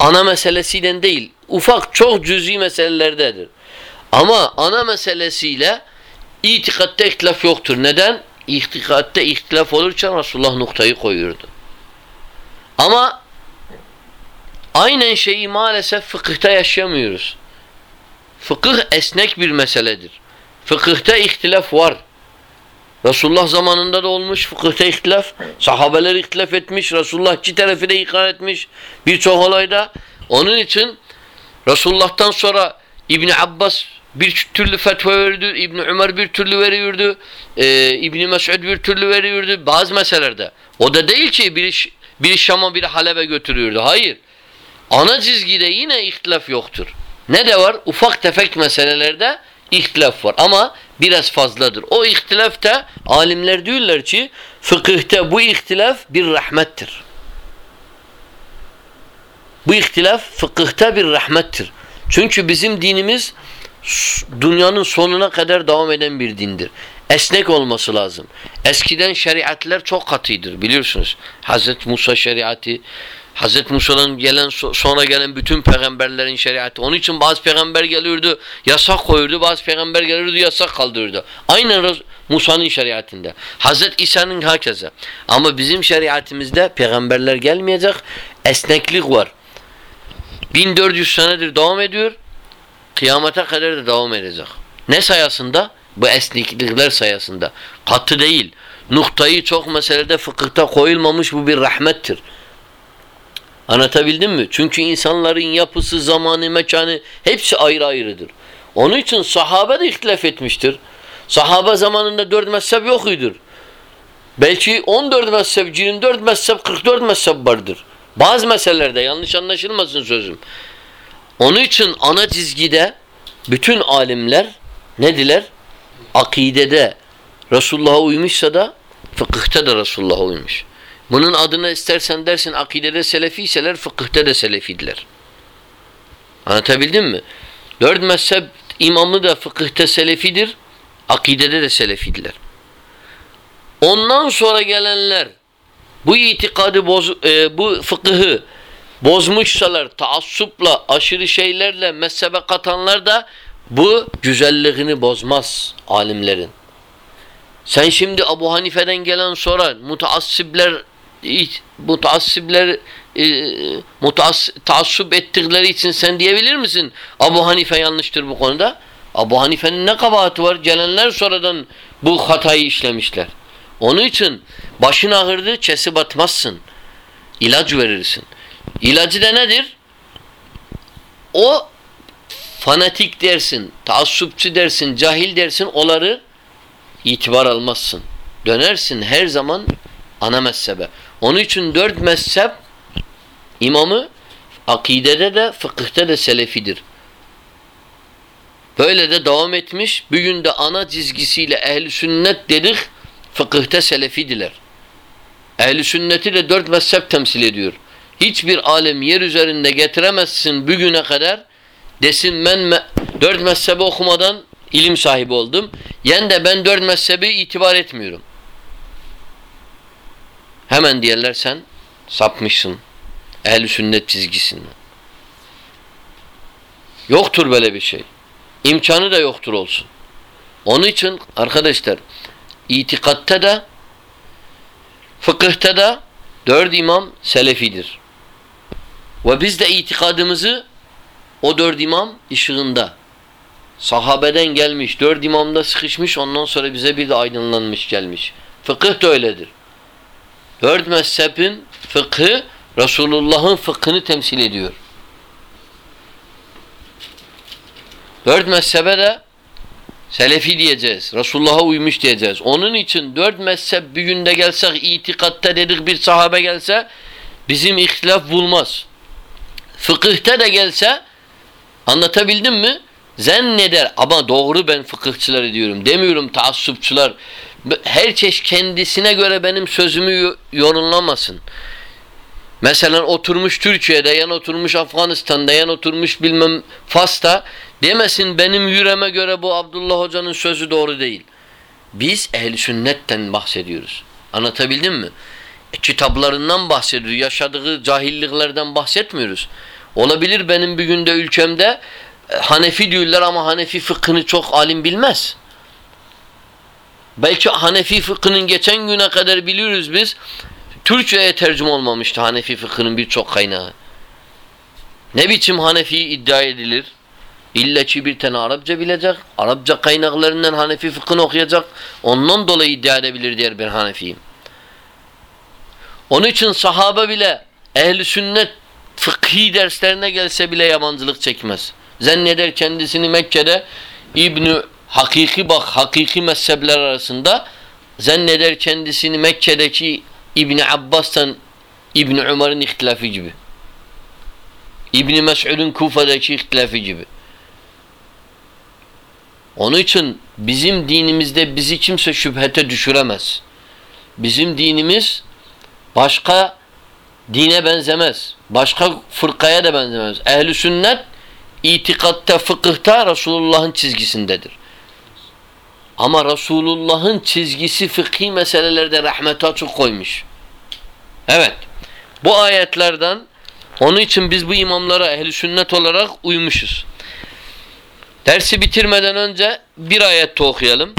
ana meselesiyle değil. Ufak çok cüzi meselelerdedir. Ama ana meselesiyle itikatta ihtilaf yoktur. Neden? İtikatta ihtilaf olurken Resulullah noktayı koyuyordu. Ama aynen şeyi maalesef fıkıhta yaşamıyoruz. Fıkıh esnek bir meseledir. Fıkıhta ihtilaf var. Resulullah zamanında da olmuş fıkıhta ihtilaf. Sahabeler ihtilaf etmiş. Resulullah iki tarafı da ikrar etmiş. Birçok olayda. Onun için Resulullah'tan sonra İbn Abbas bir türlü fetva verdi. İbn Ömer bir türlü veriyordu. Ee, İbn Mesud bir türlü veriyordu bazı meselelerde. O da değil ki biri, biri Şam'a biri Halep'e götürüyordu. Hayır. Ana çizgide yine ihtilaf yoktur. Ne de var? Ufak tefek meselelerde ihtilaf var ama biraz fazladır. O ihtilaf da alimler diyorlar ki fıkıhta bu ihtilaf bir rahmettir. Bu ihtilaf fıkıhta bir rahmettir. Çünkü bizim dinimiz dünyanın sonuna kadar devam eden bir dindir. Esnek olması lazım. Eskiden şeriatler çok katıydır biliyorsunuz. Hazreti Musa şeriatı, Hazreti Musa'dan gelen so- sonra gelen bütün peygamberlerin şeriatı. Onun için bazı peygamber geliyordu, yasak koyurdu, bazı peygamber geliyordu, yasak kaldırırdı. Aynen Musa'nın şeriatında. Hazreti İsa'nın hakeza. Ama bizim şeriatımızda peygamberler gelmeyecek, esneklik var. 1400 senedir devam ediyor. Kıyamete kadar da devam edecek. Ne sayesinde? Bu esneklikler sayesinde. Katı değil. Noktayı çok meselede fıkıhta koyulmamış bu bir rahmettir. Anlatabildim mi? Çünkü insanların yapısı, zamanı, mekanı hepsi ayrı ayrıdır. Onun için sahabe de ihtilaf etmiştir. Sahabe zamanında dört mezhep yokuydur. Belki 14 mezhep, 24 mezhep, 44 mezhep vardır. Bazı meselelerde yanlış anlaşılmasın sözüm. Onun için ana çizgide bütün alimler ne diler? Akidede Resulullah'a uymuşsa da fıkıhta da Resulullah'a uymuş. Bunun adına istersen dersin akidede selefiyseler fıkıhta da selefidiler. Anlatabildim mi? Dört mezhep imamı da fıkıhta selefidir, akidede de selefidiler. Ondan sonra gelenler bu itikadı boz, e, bu fıkıhı bozmuşsalar taassupla aşırı şeylerle mezhebe katanlar da bu güzelliğini bozmaz alimlerin. Sen şimdi Abu Hanife'den gelen sonra mutaassibler mutaassibler e, mutaass taassup ettikleri için sen diyebilir misin? Abu Hanife yanlıştır bu konuda. Abu Hanife'nin ne kabahati var? Gelenler sonradan bu hatayı işlemişler. Onun için başın ağırdı, kesip atmazsın. İlaç verirsin. İlacı da nedir? O fanatik dersin, taassupçu dersin, cahil dersin, onları itibar almazsın. Dönersin her zaman ana mezhebe. Onun için dört mezhep imamı akidede de fıkıhta da selefidir. Böyle de devam etmiş. Bugün de ana çizgisiyle ehli sünnet dedik. Fıkıhta selefidiler. Ehli sünneti de dört mezhep temsil ediyor. Hiçbir alem yer üzerinde getiremezsin bugüne kadar desin ben me dört mezhebi okumadan ilim sahibi oldum. Yen de ben dört mezhebi itibar etmiyorum. Hemen diyorlar sen sapmışsın. Ehl-i sünnet çizgisinden. Yoktur böyle bir şey. İmkanı da yoktur olsun. Onun için arkadaşlar itikatta da fıkıhta da dört imam selefidir. Ve biz de itikadımızı o dört imam ışığında sahabeden gelmiş, dört imamda sıkışmış ondan sonra bize bir de aydınlanmış gelmiş. Fıkıh da öyledir. Dört mezhebin fıkhı Resulullah'ın fıkhını temsil ediyor. Dört mezhebe de Selefi diyeceğiz. Resulullah'a uymuş diyeceğiz. Onun için dört mezhep bir günde gelsek itikatta dedik bir sahabe gelse bizim ihtilaf bulmaz. Fıkıhta da gelse anlatabildim mi? Zanneder ama doğru ben fıkıhçıları diyorum. Demiyorum taassupçular. Her çeşit kendisine göre benim sözümü yorumlamasın. Mesela oturmuş Türkiye'de, yan oturmuş Afganistan'da, yan oturmuş bilmem Fas'ta demesin benim yüreme göre bu Abdullah Hoca'nın sözü doğru değil. Biz ehl sünnetten bahsediyoruz. Anlatabildim mi? E, kitaplarından bahsediyor. Yaşadığı cahilliklerden bahsetmiyoruz. Olabilir benim bir günde ülkemde e, Hanefi diyorlar ama Hanefi fıkhını çok alim bilmez. Belki Hanefi fıkhının geçen güne kadar biliyoruz biz. Türkçe'ye tercüme olmamıştı Hanefi fıkhının birçok kaynağı. Ne biçim Hanefi iddia edilir? İlla ki bir tane Arapça bilecek. Arapça kaynaklarından Hanefi fıkhını okuyacak. Ondan dolayı iddia edebilir diğer ben Hanefiyim. Onun için sahabe bile ehli sünnet fıkhi derslerine gelse bile yabancılık çekmez. Zanneder kendisini Mekke'de İbnü Hakiki bak hakiki mezhepler arasında zanneder kendisini Mekke'deki İbni Abbas'tan İbni Ömer'in ihtilafı gibi. İbni Mes'ud'un Kufa'daki ihtilafı gibi. Onun için bizim dinimizde bizi kimse şüphete düşüremez. Bizim dinimiz başka dine benzemez. Başka fırkaya da benzemez. Ehli sünnet itikatta, fıkıhta Resulullah'ın çizgisindedir. Ama Resulullah'ın çizgisi fıkhi meselelerde rahmete açık koymuş. Evet. Bu ayetlerden onun için biz bu imamlara ehli sünnet olarak uymuşuz. Dersi bitirmeden önce bir ayet okuyalım.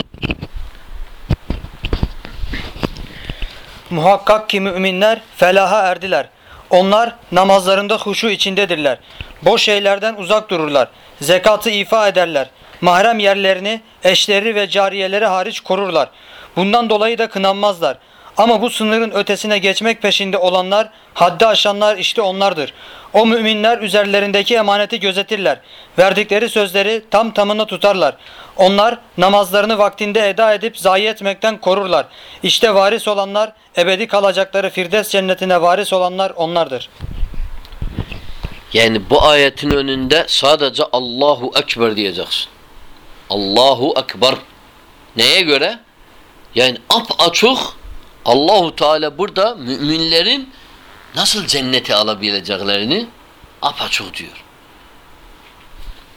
Muhakkak ki müminler felaha erdiler. Onlar namazlarında huşu içindedirler. Boş şeylerden uzak dururlar. Zekatı ifa ederler. Mahrem yerlerini, eşleri ve cariyeleri hariç korurlar. Bundan dolayı da kınanmazlar. Ama bu sınırın ötesine geçmek peşinde olanlar, haddi aşanlar işte onlardır. O müminler üzerlerindeki emaneti gözetirler. Verdikleri sözleri tam tamına tutarlar. Onlar namazlarını vaktinde eda edip zayi etmekten korurlar. İşte varis olanlar, ebedi kalacakları Firdevs cennetine varis olanlar onlardır. Yani bu ayetin önünde sadece Allahu Ekber diyeceksin. Allahu Ekber. Neye göre? Yani ap açık Allahu Teala burada müminlerin nasıl cenneti alabileceklerini apaçık diyor.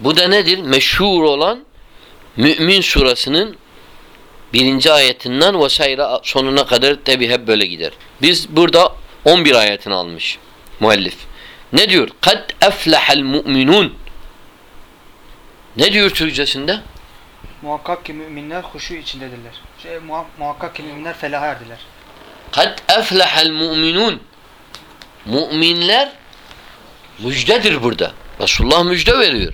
Bu da nedir? Meşhur olan Mümin surasının birinci ayetinden vesaire sonuna kadar tabi hep böyle gider. Biz burada 11 ayetini almış müellif. Ne diyor? Kad eflehel mu'minun. Ne diyor Türkçesinde? Muhakkak ki müminler huşu içindedirler. Şey, muhakkak ki müminler felaha erdiler. Kad eflehel mu'minun. Müminler müjdedir burada. Resulullah müjde veriyor.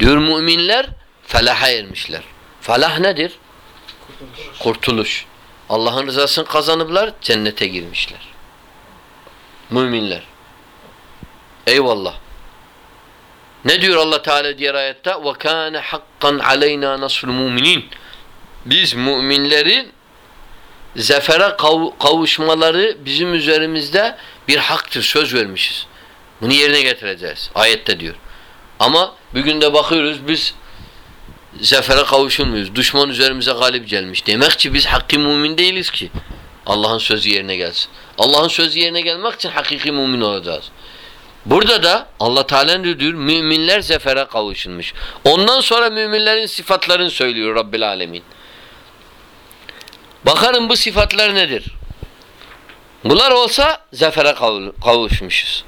Diyor müminler felaha ermişler. Felah nedir? Kurtuluş. Kurtuluş. Allah'ın rızasını kazanıplar, cennete girmişler. Müminler. Eyvallah. Ne diyor Allah Teala diğer ayette? Ve kana hakkan aleyna nasrul muminin. Biz müminlerin zefere kav kavuşmaları bizim üzerimizde bir haktır, söz vermişiz. Bunu yerine getireceğiz. Ayette diyor. Ama bugün de bakıyoruz biz zefere kavuşulmuyoruz. Düşman üzerimize galip gelmiş. Demek ki biz hakiki mümin değiliz ki. Allah'ın sözü yerine gelsin. Allah'ın sözü yerine gelmek için hakiki mümin olacağız. Burada da Allah Teala ne diyor? Müminler zefere kavuşulmuş. Ondan sonra müminlerin sıfatlarını söylüyor Rabbil Alemin. Bakarım bu sıfatlar nedir? Bunlar olsa zefere kav- kavuşmuşuz.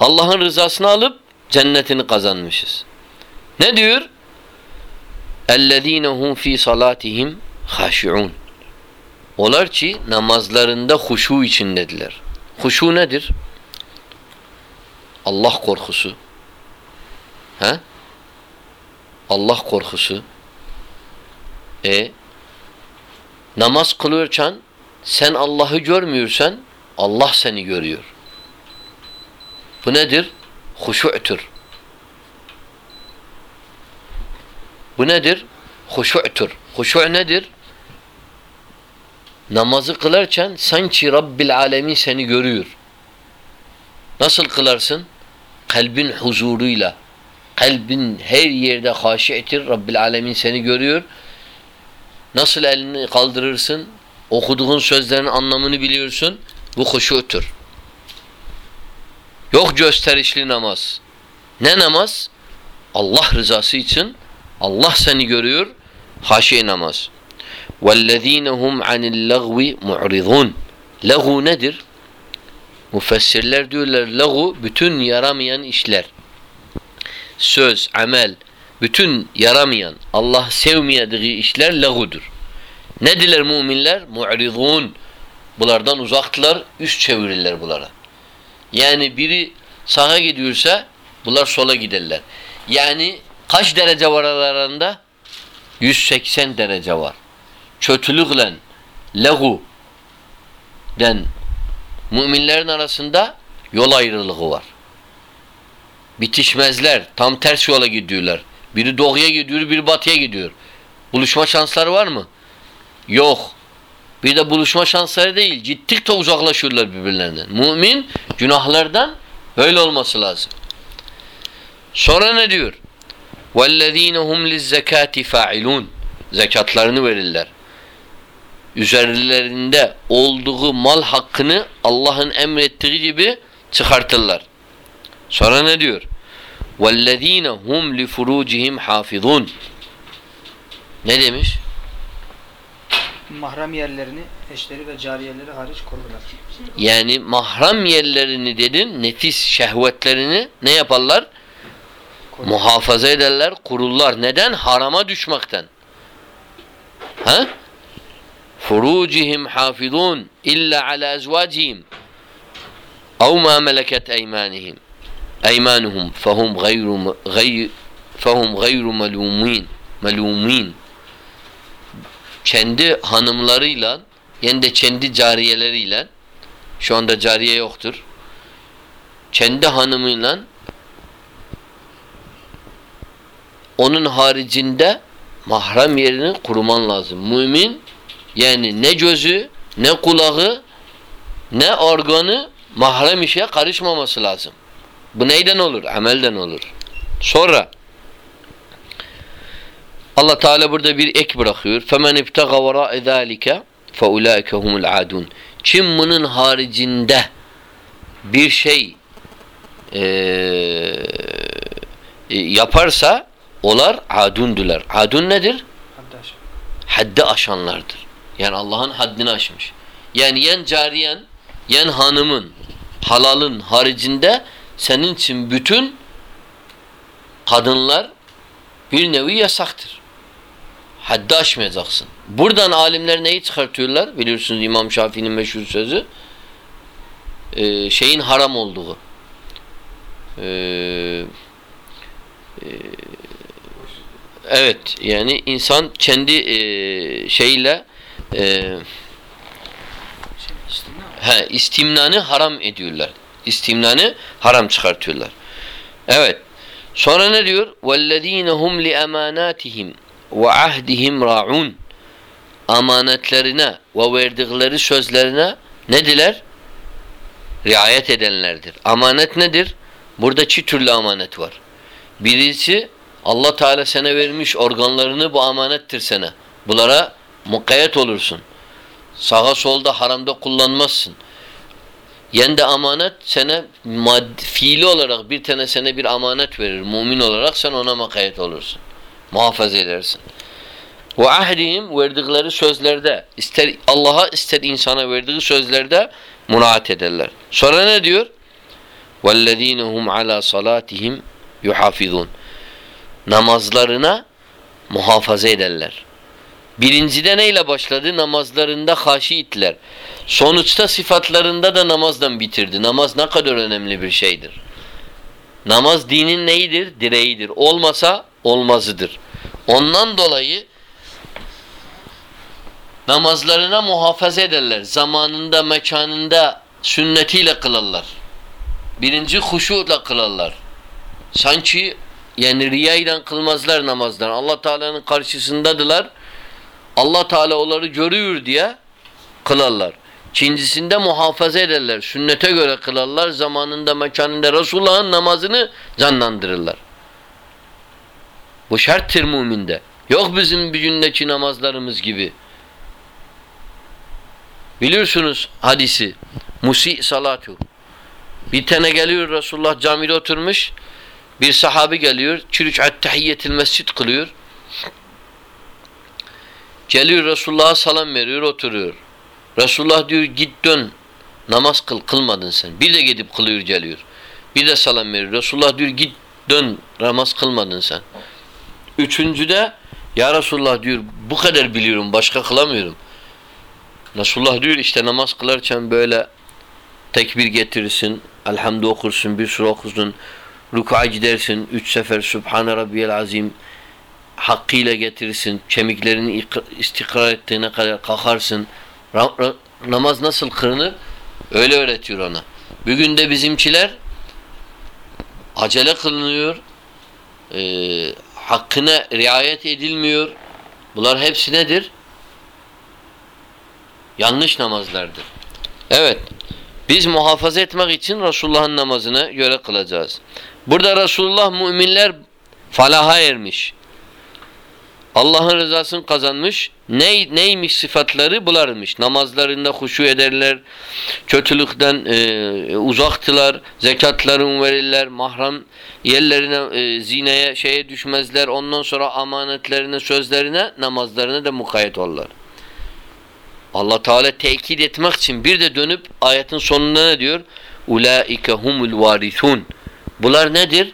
Allah'ın rızasını alıp cennetini kazanmışız. Ne diyor? اَلَّذ۪ينَ هُمْ ف۪ي صَلَاتِهِمْ خَاشِعُونَ Olar ki namazlarında huşu içindedirler. Huşu nedir? Allah korkusu. He? Allah korkusu. E namaz kılıyorken sen Allah'ı görmüyorsan Allah seni görüyor. Bu nedir? Huşu'tur. Bu nedir? Huşu'tur. Huşu' nedir? Namazı kılarken sanki Rabbil Alemin seni görüyor. Nasıl kılarsın? Kalbin huzuruyla. Kalbin her yerde haşi'tir. Rabbil Alemin seni görüyor. Nasıl elini kaldırırsın? Okuduğun sözlerin anlamını biliyorsun. Bu huşu'tur. Yok gösterişli namaz. Ne namaz? Allah rızası için Allah seni görüyor. Haşi namaz. وَالَّذ۪ينَ هُمْ عَنِ اللَّغْوِ مُعْرِضُونَ Lehu nedir? Müfessirler diyorlar lehu bütün yaramayan işler. Söz, amel, bütün yaramayan, Allah sevmeyediği işler lehudur. Nediler müminler? Mu'ridun. Bulardan uzaktılar, üst çevirirler bunlara. Yani biri sağa gidiyorsa bunlar sola giderler. Yani kaç derece var aralarında? 180 derece var. Kötülükle lehu den müminlerin arasında yol ayrılığı var. Bitişmezler. Tam ters yola gidiyorlar. Biri doğuya gidiyor, biri batıya gidiyor. Buluşma şansları var mı? Yok. Bir de buluşma şansları değil. Gittikçe uzaklaşıyorlar birbirlerinden. Mümin günahlardan böyle olması lazım. Sonra ne diyor? وَالَّذ۪ينَ هُمْ لِلزَّكَاتِ فَاِلُونَ Zekatlarını verirler. Üzerlerinde olduğu mal hakkını Allah'ın emrettiği gibi çıkartırlar. Sonra ne diyor? وَالَّذ۪ينَ هُمْ لِفُرُوجِهِمْ حَافِظُونَ Ne demiş? Mahram yerlerini, eşleri ve cariyeleri hariç korurlar. Yani mahram yerlerini dedin, nefis şehvetlerini ne yaparlar? Muhafaza ederler, kurullar. Neden? Harama düşmekten. Ha? Furucihim hafizun illa ala ezvacihim ev ma meleket eymanihim eymanuhum fehum gayru gayr fehum gayru melumin melumin kendi hanımlarıyla yani de kendi cariyeleriyle şu anda cariye yoktur. Kendi hanımıyla Onun haricinde mahrem yerini kuruman lazım. Mümin yani ne gözü, ne kulağı, ne organı mahrem işe karışmaması lazım. Bu neyden olur? Amelden olur. Sonra Allah Teala burada bir ek bırakıyor. Femen ibtaga vera zalika feulaike humul adun. Kim bunun haricinde bir şey e, yaparsa olar adundüler. Adun nedir? Haddi aşanlardır. Yani Allah'ın haddini aşmış. Yani yen cariyen, yen hanımın, halalın haricinde senin için bütün kadınlar bir nevi yasaktır. Haddi aşmayacaksın. Buradan alimler neyi çıkartıyorlar? Biliyorsunuz İmam Şafii'nin meşhur sözü. Ee, şeyin haram olduğu. Ee, e, Evet yani insan kendi e, şeyle e, he, istimnanı haram ediyorlar. İstimnanı haram çıkartıyorlar. Evet. Sonra ne diyor? وَالَّذ۪ينَ هُمْ لِأَمَانَاتِهِمْ وَعَهْدِهِمْ رَاعُونَ Amanetlerine ve verdikleri sözlerine ne diler? Riayet edenlerdir. Amanet nedir? Burada iki türlü amanet var. Birisi Allah Teala sana vermiş organlarını bu amanettir sana. Bunlara mukayyet olursun. Sağa solda haramda kullanmazsın. Yen de amanet sana maddi, fiili olarak bir tane sana bir amanet verir. Mümin olarak sen ona mukayyet olursun. Muhafaza edersin. Ve ahdihim verdikleri sözlerde ister Allah'a ister insana verdiği sözlerde munaat ederler. Sonra ne diyor? وَالَّذ۪ينَ هُمْ عَلَى صَلَاتِهِمْ يُحَافِظُونَ Namazlarına muhafaza ederler. Birincide neyle başladı? Namazlarında haşiyitler. Sonuçta sıfatlarında da namazdan bitirdi. Namaz ne kadar önemli bir şeydir. Namaz dinin neyidir? Direğidir. Olmasa olmazıdır. Ondan dolayı namazlarına muhafaza ederler. Zamanında, mekanında sünnetiyle kılarlar. Birinci huşuyla kılarlar. Sanki yani riyayla kılmazlar namazdan. Allah Teala'nın karşısındadılar. Allah Teala onları görüyor diye kılarlar. İkincisinde muhafaza ederler. Sünnete göre kılarlar. Zamanında, mekanında Resulullah'ın namazını canlandırırlar. Bu şarttır müminde. Yok bizim bir gündeki namazlarımız gibi. Biliyorsunuz hadisi. Musi salatu. Bir tane geliyor Resulullah camide oturmuş. Bir sahabi geliyor. Çürüç tahiyyetil mescid kılıyor. Geliyor Resulullah'a salam veriyor oturuyor. Resulullah diyor git dön. Namaz kıl kılmadın sen. Bir de gidip kılıyor geliyor. Bir de salam veriyor. Resulullah diyor git dön namaz kılmadın sen. Üçüncüde ya Resulullah diyor bu kadar biliyorum başka kılamıyorum. Resulullah diyor işte namaz kılarken böyle tekbir getirirsin, elhamdü okursun, bir sure okursun, rükûa gidersin, üç sefer Sübhane Rabbiyel Azim hakkıyla getirirsin, kemiklerini ik- istikrar ettiğine kadar kalkarsın. Namaz nasıl kılınır? Öyle öğretiyor ona. Bugün de bizimkiler acele kılınıyor, e, hakkına riayet edilmiyor. Bunlar hepsi nedir? Yanlış namazlardır. Evet. Biz muhafaza etmek için Resulullah'ın namazına göre kılacağız. Burada Resulullah müminler falaha ermiş. Allah'ın rızasını kazanmış. Ney, neymiş sıfatları bularmış. Namazlarında huşu ederler. Kötülükten e, uzaktılar. Zekatlarını verirler. Mahrem yerlerine e, zineye şeye düşmezler. Ondan sonra amanetlerine sözlerine namazlarına da mukayyet olurlar. Allah Teala tekit etmek için bir de dönüp ayetin sonunda ne diyor? Ulaike humul varithun. Bunlar nedir?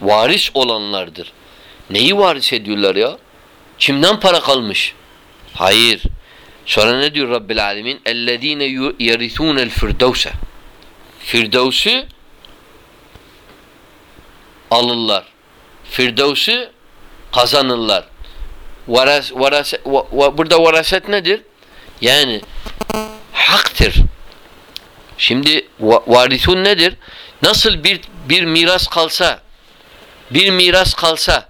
Varis olanlardır. Neyi varis ediyorlar ya? Kimden para kalmış? Hayır. Sonra ne diyor Rabbil Alemin? اَلَّذ۪ينَ يَرِثُونَ الْفِرْدَوْسَ Firdevs'ü alırlar. Firdevs'ü kazanırlar. Varas, varas, va- va- burada varaset nedir? Yani haktır. Şimdi va- varithun nedir? Nasıl bir bir miras kalsa bir miras kalsa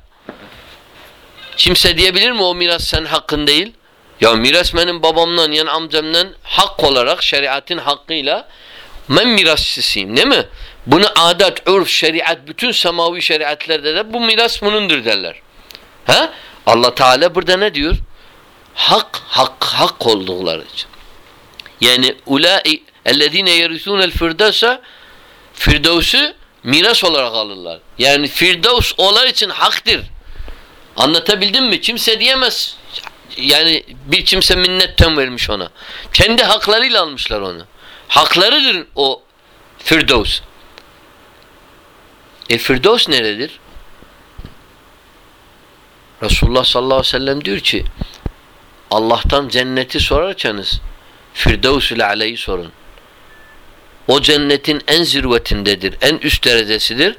kimse diyebilir mi o miras senin hakkın değil? Ya miras benim babamdan yani amcamdan hak olarak şeriatın hakkıyla ben mirasçısıyım değil mi? Bunu adet, urf, şeriat, bütün semavi şeriatlerde de bu miras bunundur derler. Ha? Allah Teala burada ne diyor? Hak, hak, hak oldukları için. Yani ulai ellezine yerisunel firdevse Firdevs'ü miras olarak alırlar. Yani Firdevs onlar için haktır. Anlatabildim mi? Kimse diyemez. Yani bir kimse minnetten vermiş ona. Kendi haklarıyla almışlar onu. Haklarıdır o Firdevs. E Firdevs neredir? Resulullah sallallahu aleyhi ve sellem diyor ki Allah'tan cenneti sorarsanız Firdevs-ül Aleyhi sorun. O cennetin en zirvetindedir, en üst derecesidir.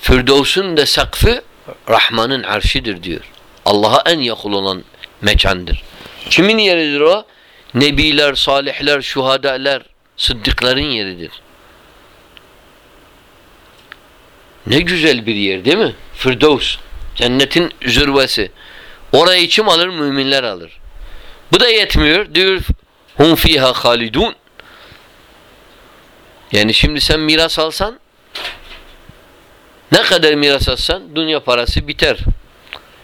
Firdevs'ün de sakfı Rahman'ın arşidir diyor. Allah'a en yakın olan mekandır. Kimin yeridir o? Nebiler, salihler, şuhadalar, sıddıkların yeridir. Ne güzel bir yer değil mi? Firdevs. Cennetin zirvesi. Orayı kim alır? Müminler alır. Bu da yetmiyor. Diyor hum fiha halidun. Yani şimdi sen miras alsan Ne kadar miras atsan dünya parası biter.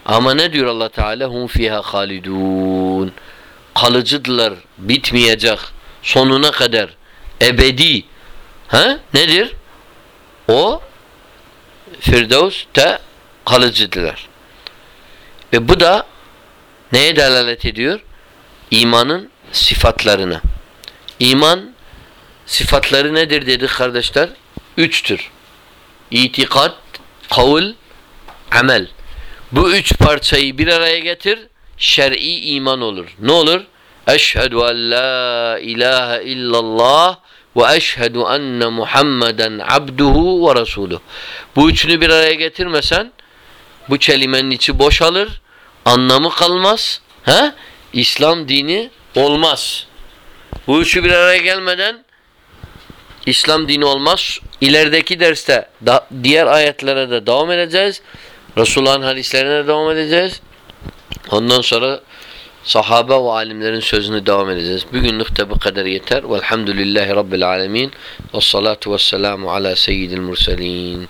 Ama ne diyor Allah Teala? Hum fiha halidun. Kalıcıdırlar, bitmeyecek. Sonuna kadar ebedi. Ha? Nedir? O Firdevs'te kalıcıdırlar. Ve bu da neye delalet ediyor? İmanın sıfatlarına. İman sıfatları nedir dedik kardeşler? Üçtür. İtikat, kavul, amel. Bu üç parçayı bir araya getir, şer'i iman olur. Ne olur? Eşhedü en la ilahe illallah ve eşhedü enne Muhammeden abduhu ve resuluhu. Bu üçünü bir araya getirmesen bu kelimenin içi boşalır, anlamı kalmaz. He? İslam dini olmaz. Bu üçü bir araya gelmeden İslam dini olmaz. İlerideki derste da, diğer ayetlere de devam edeceğiz. Resulullah'ın hadislerine de devam edeceğiz. Ondan sonra sahabe ve alimlerin sözünü devam edeceğiz. Bugünlük de bu kadar yeter. Velhamdülillahi Rabbil alemin. Ve salatu ve selamu ala seyyidil murselin.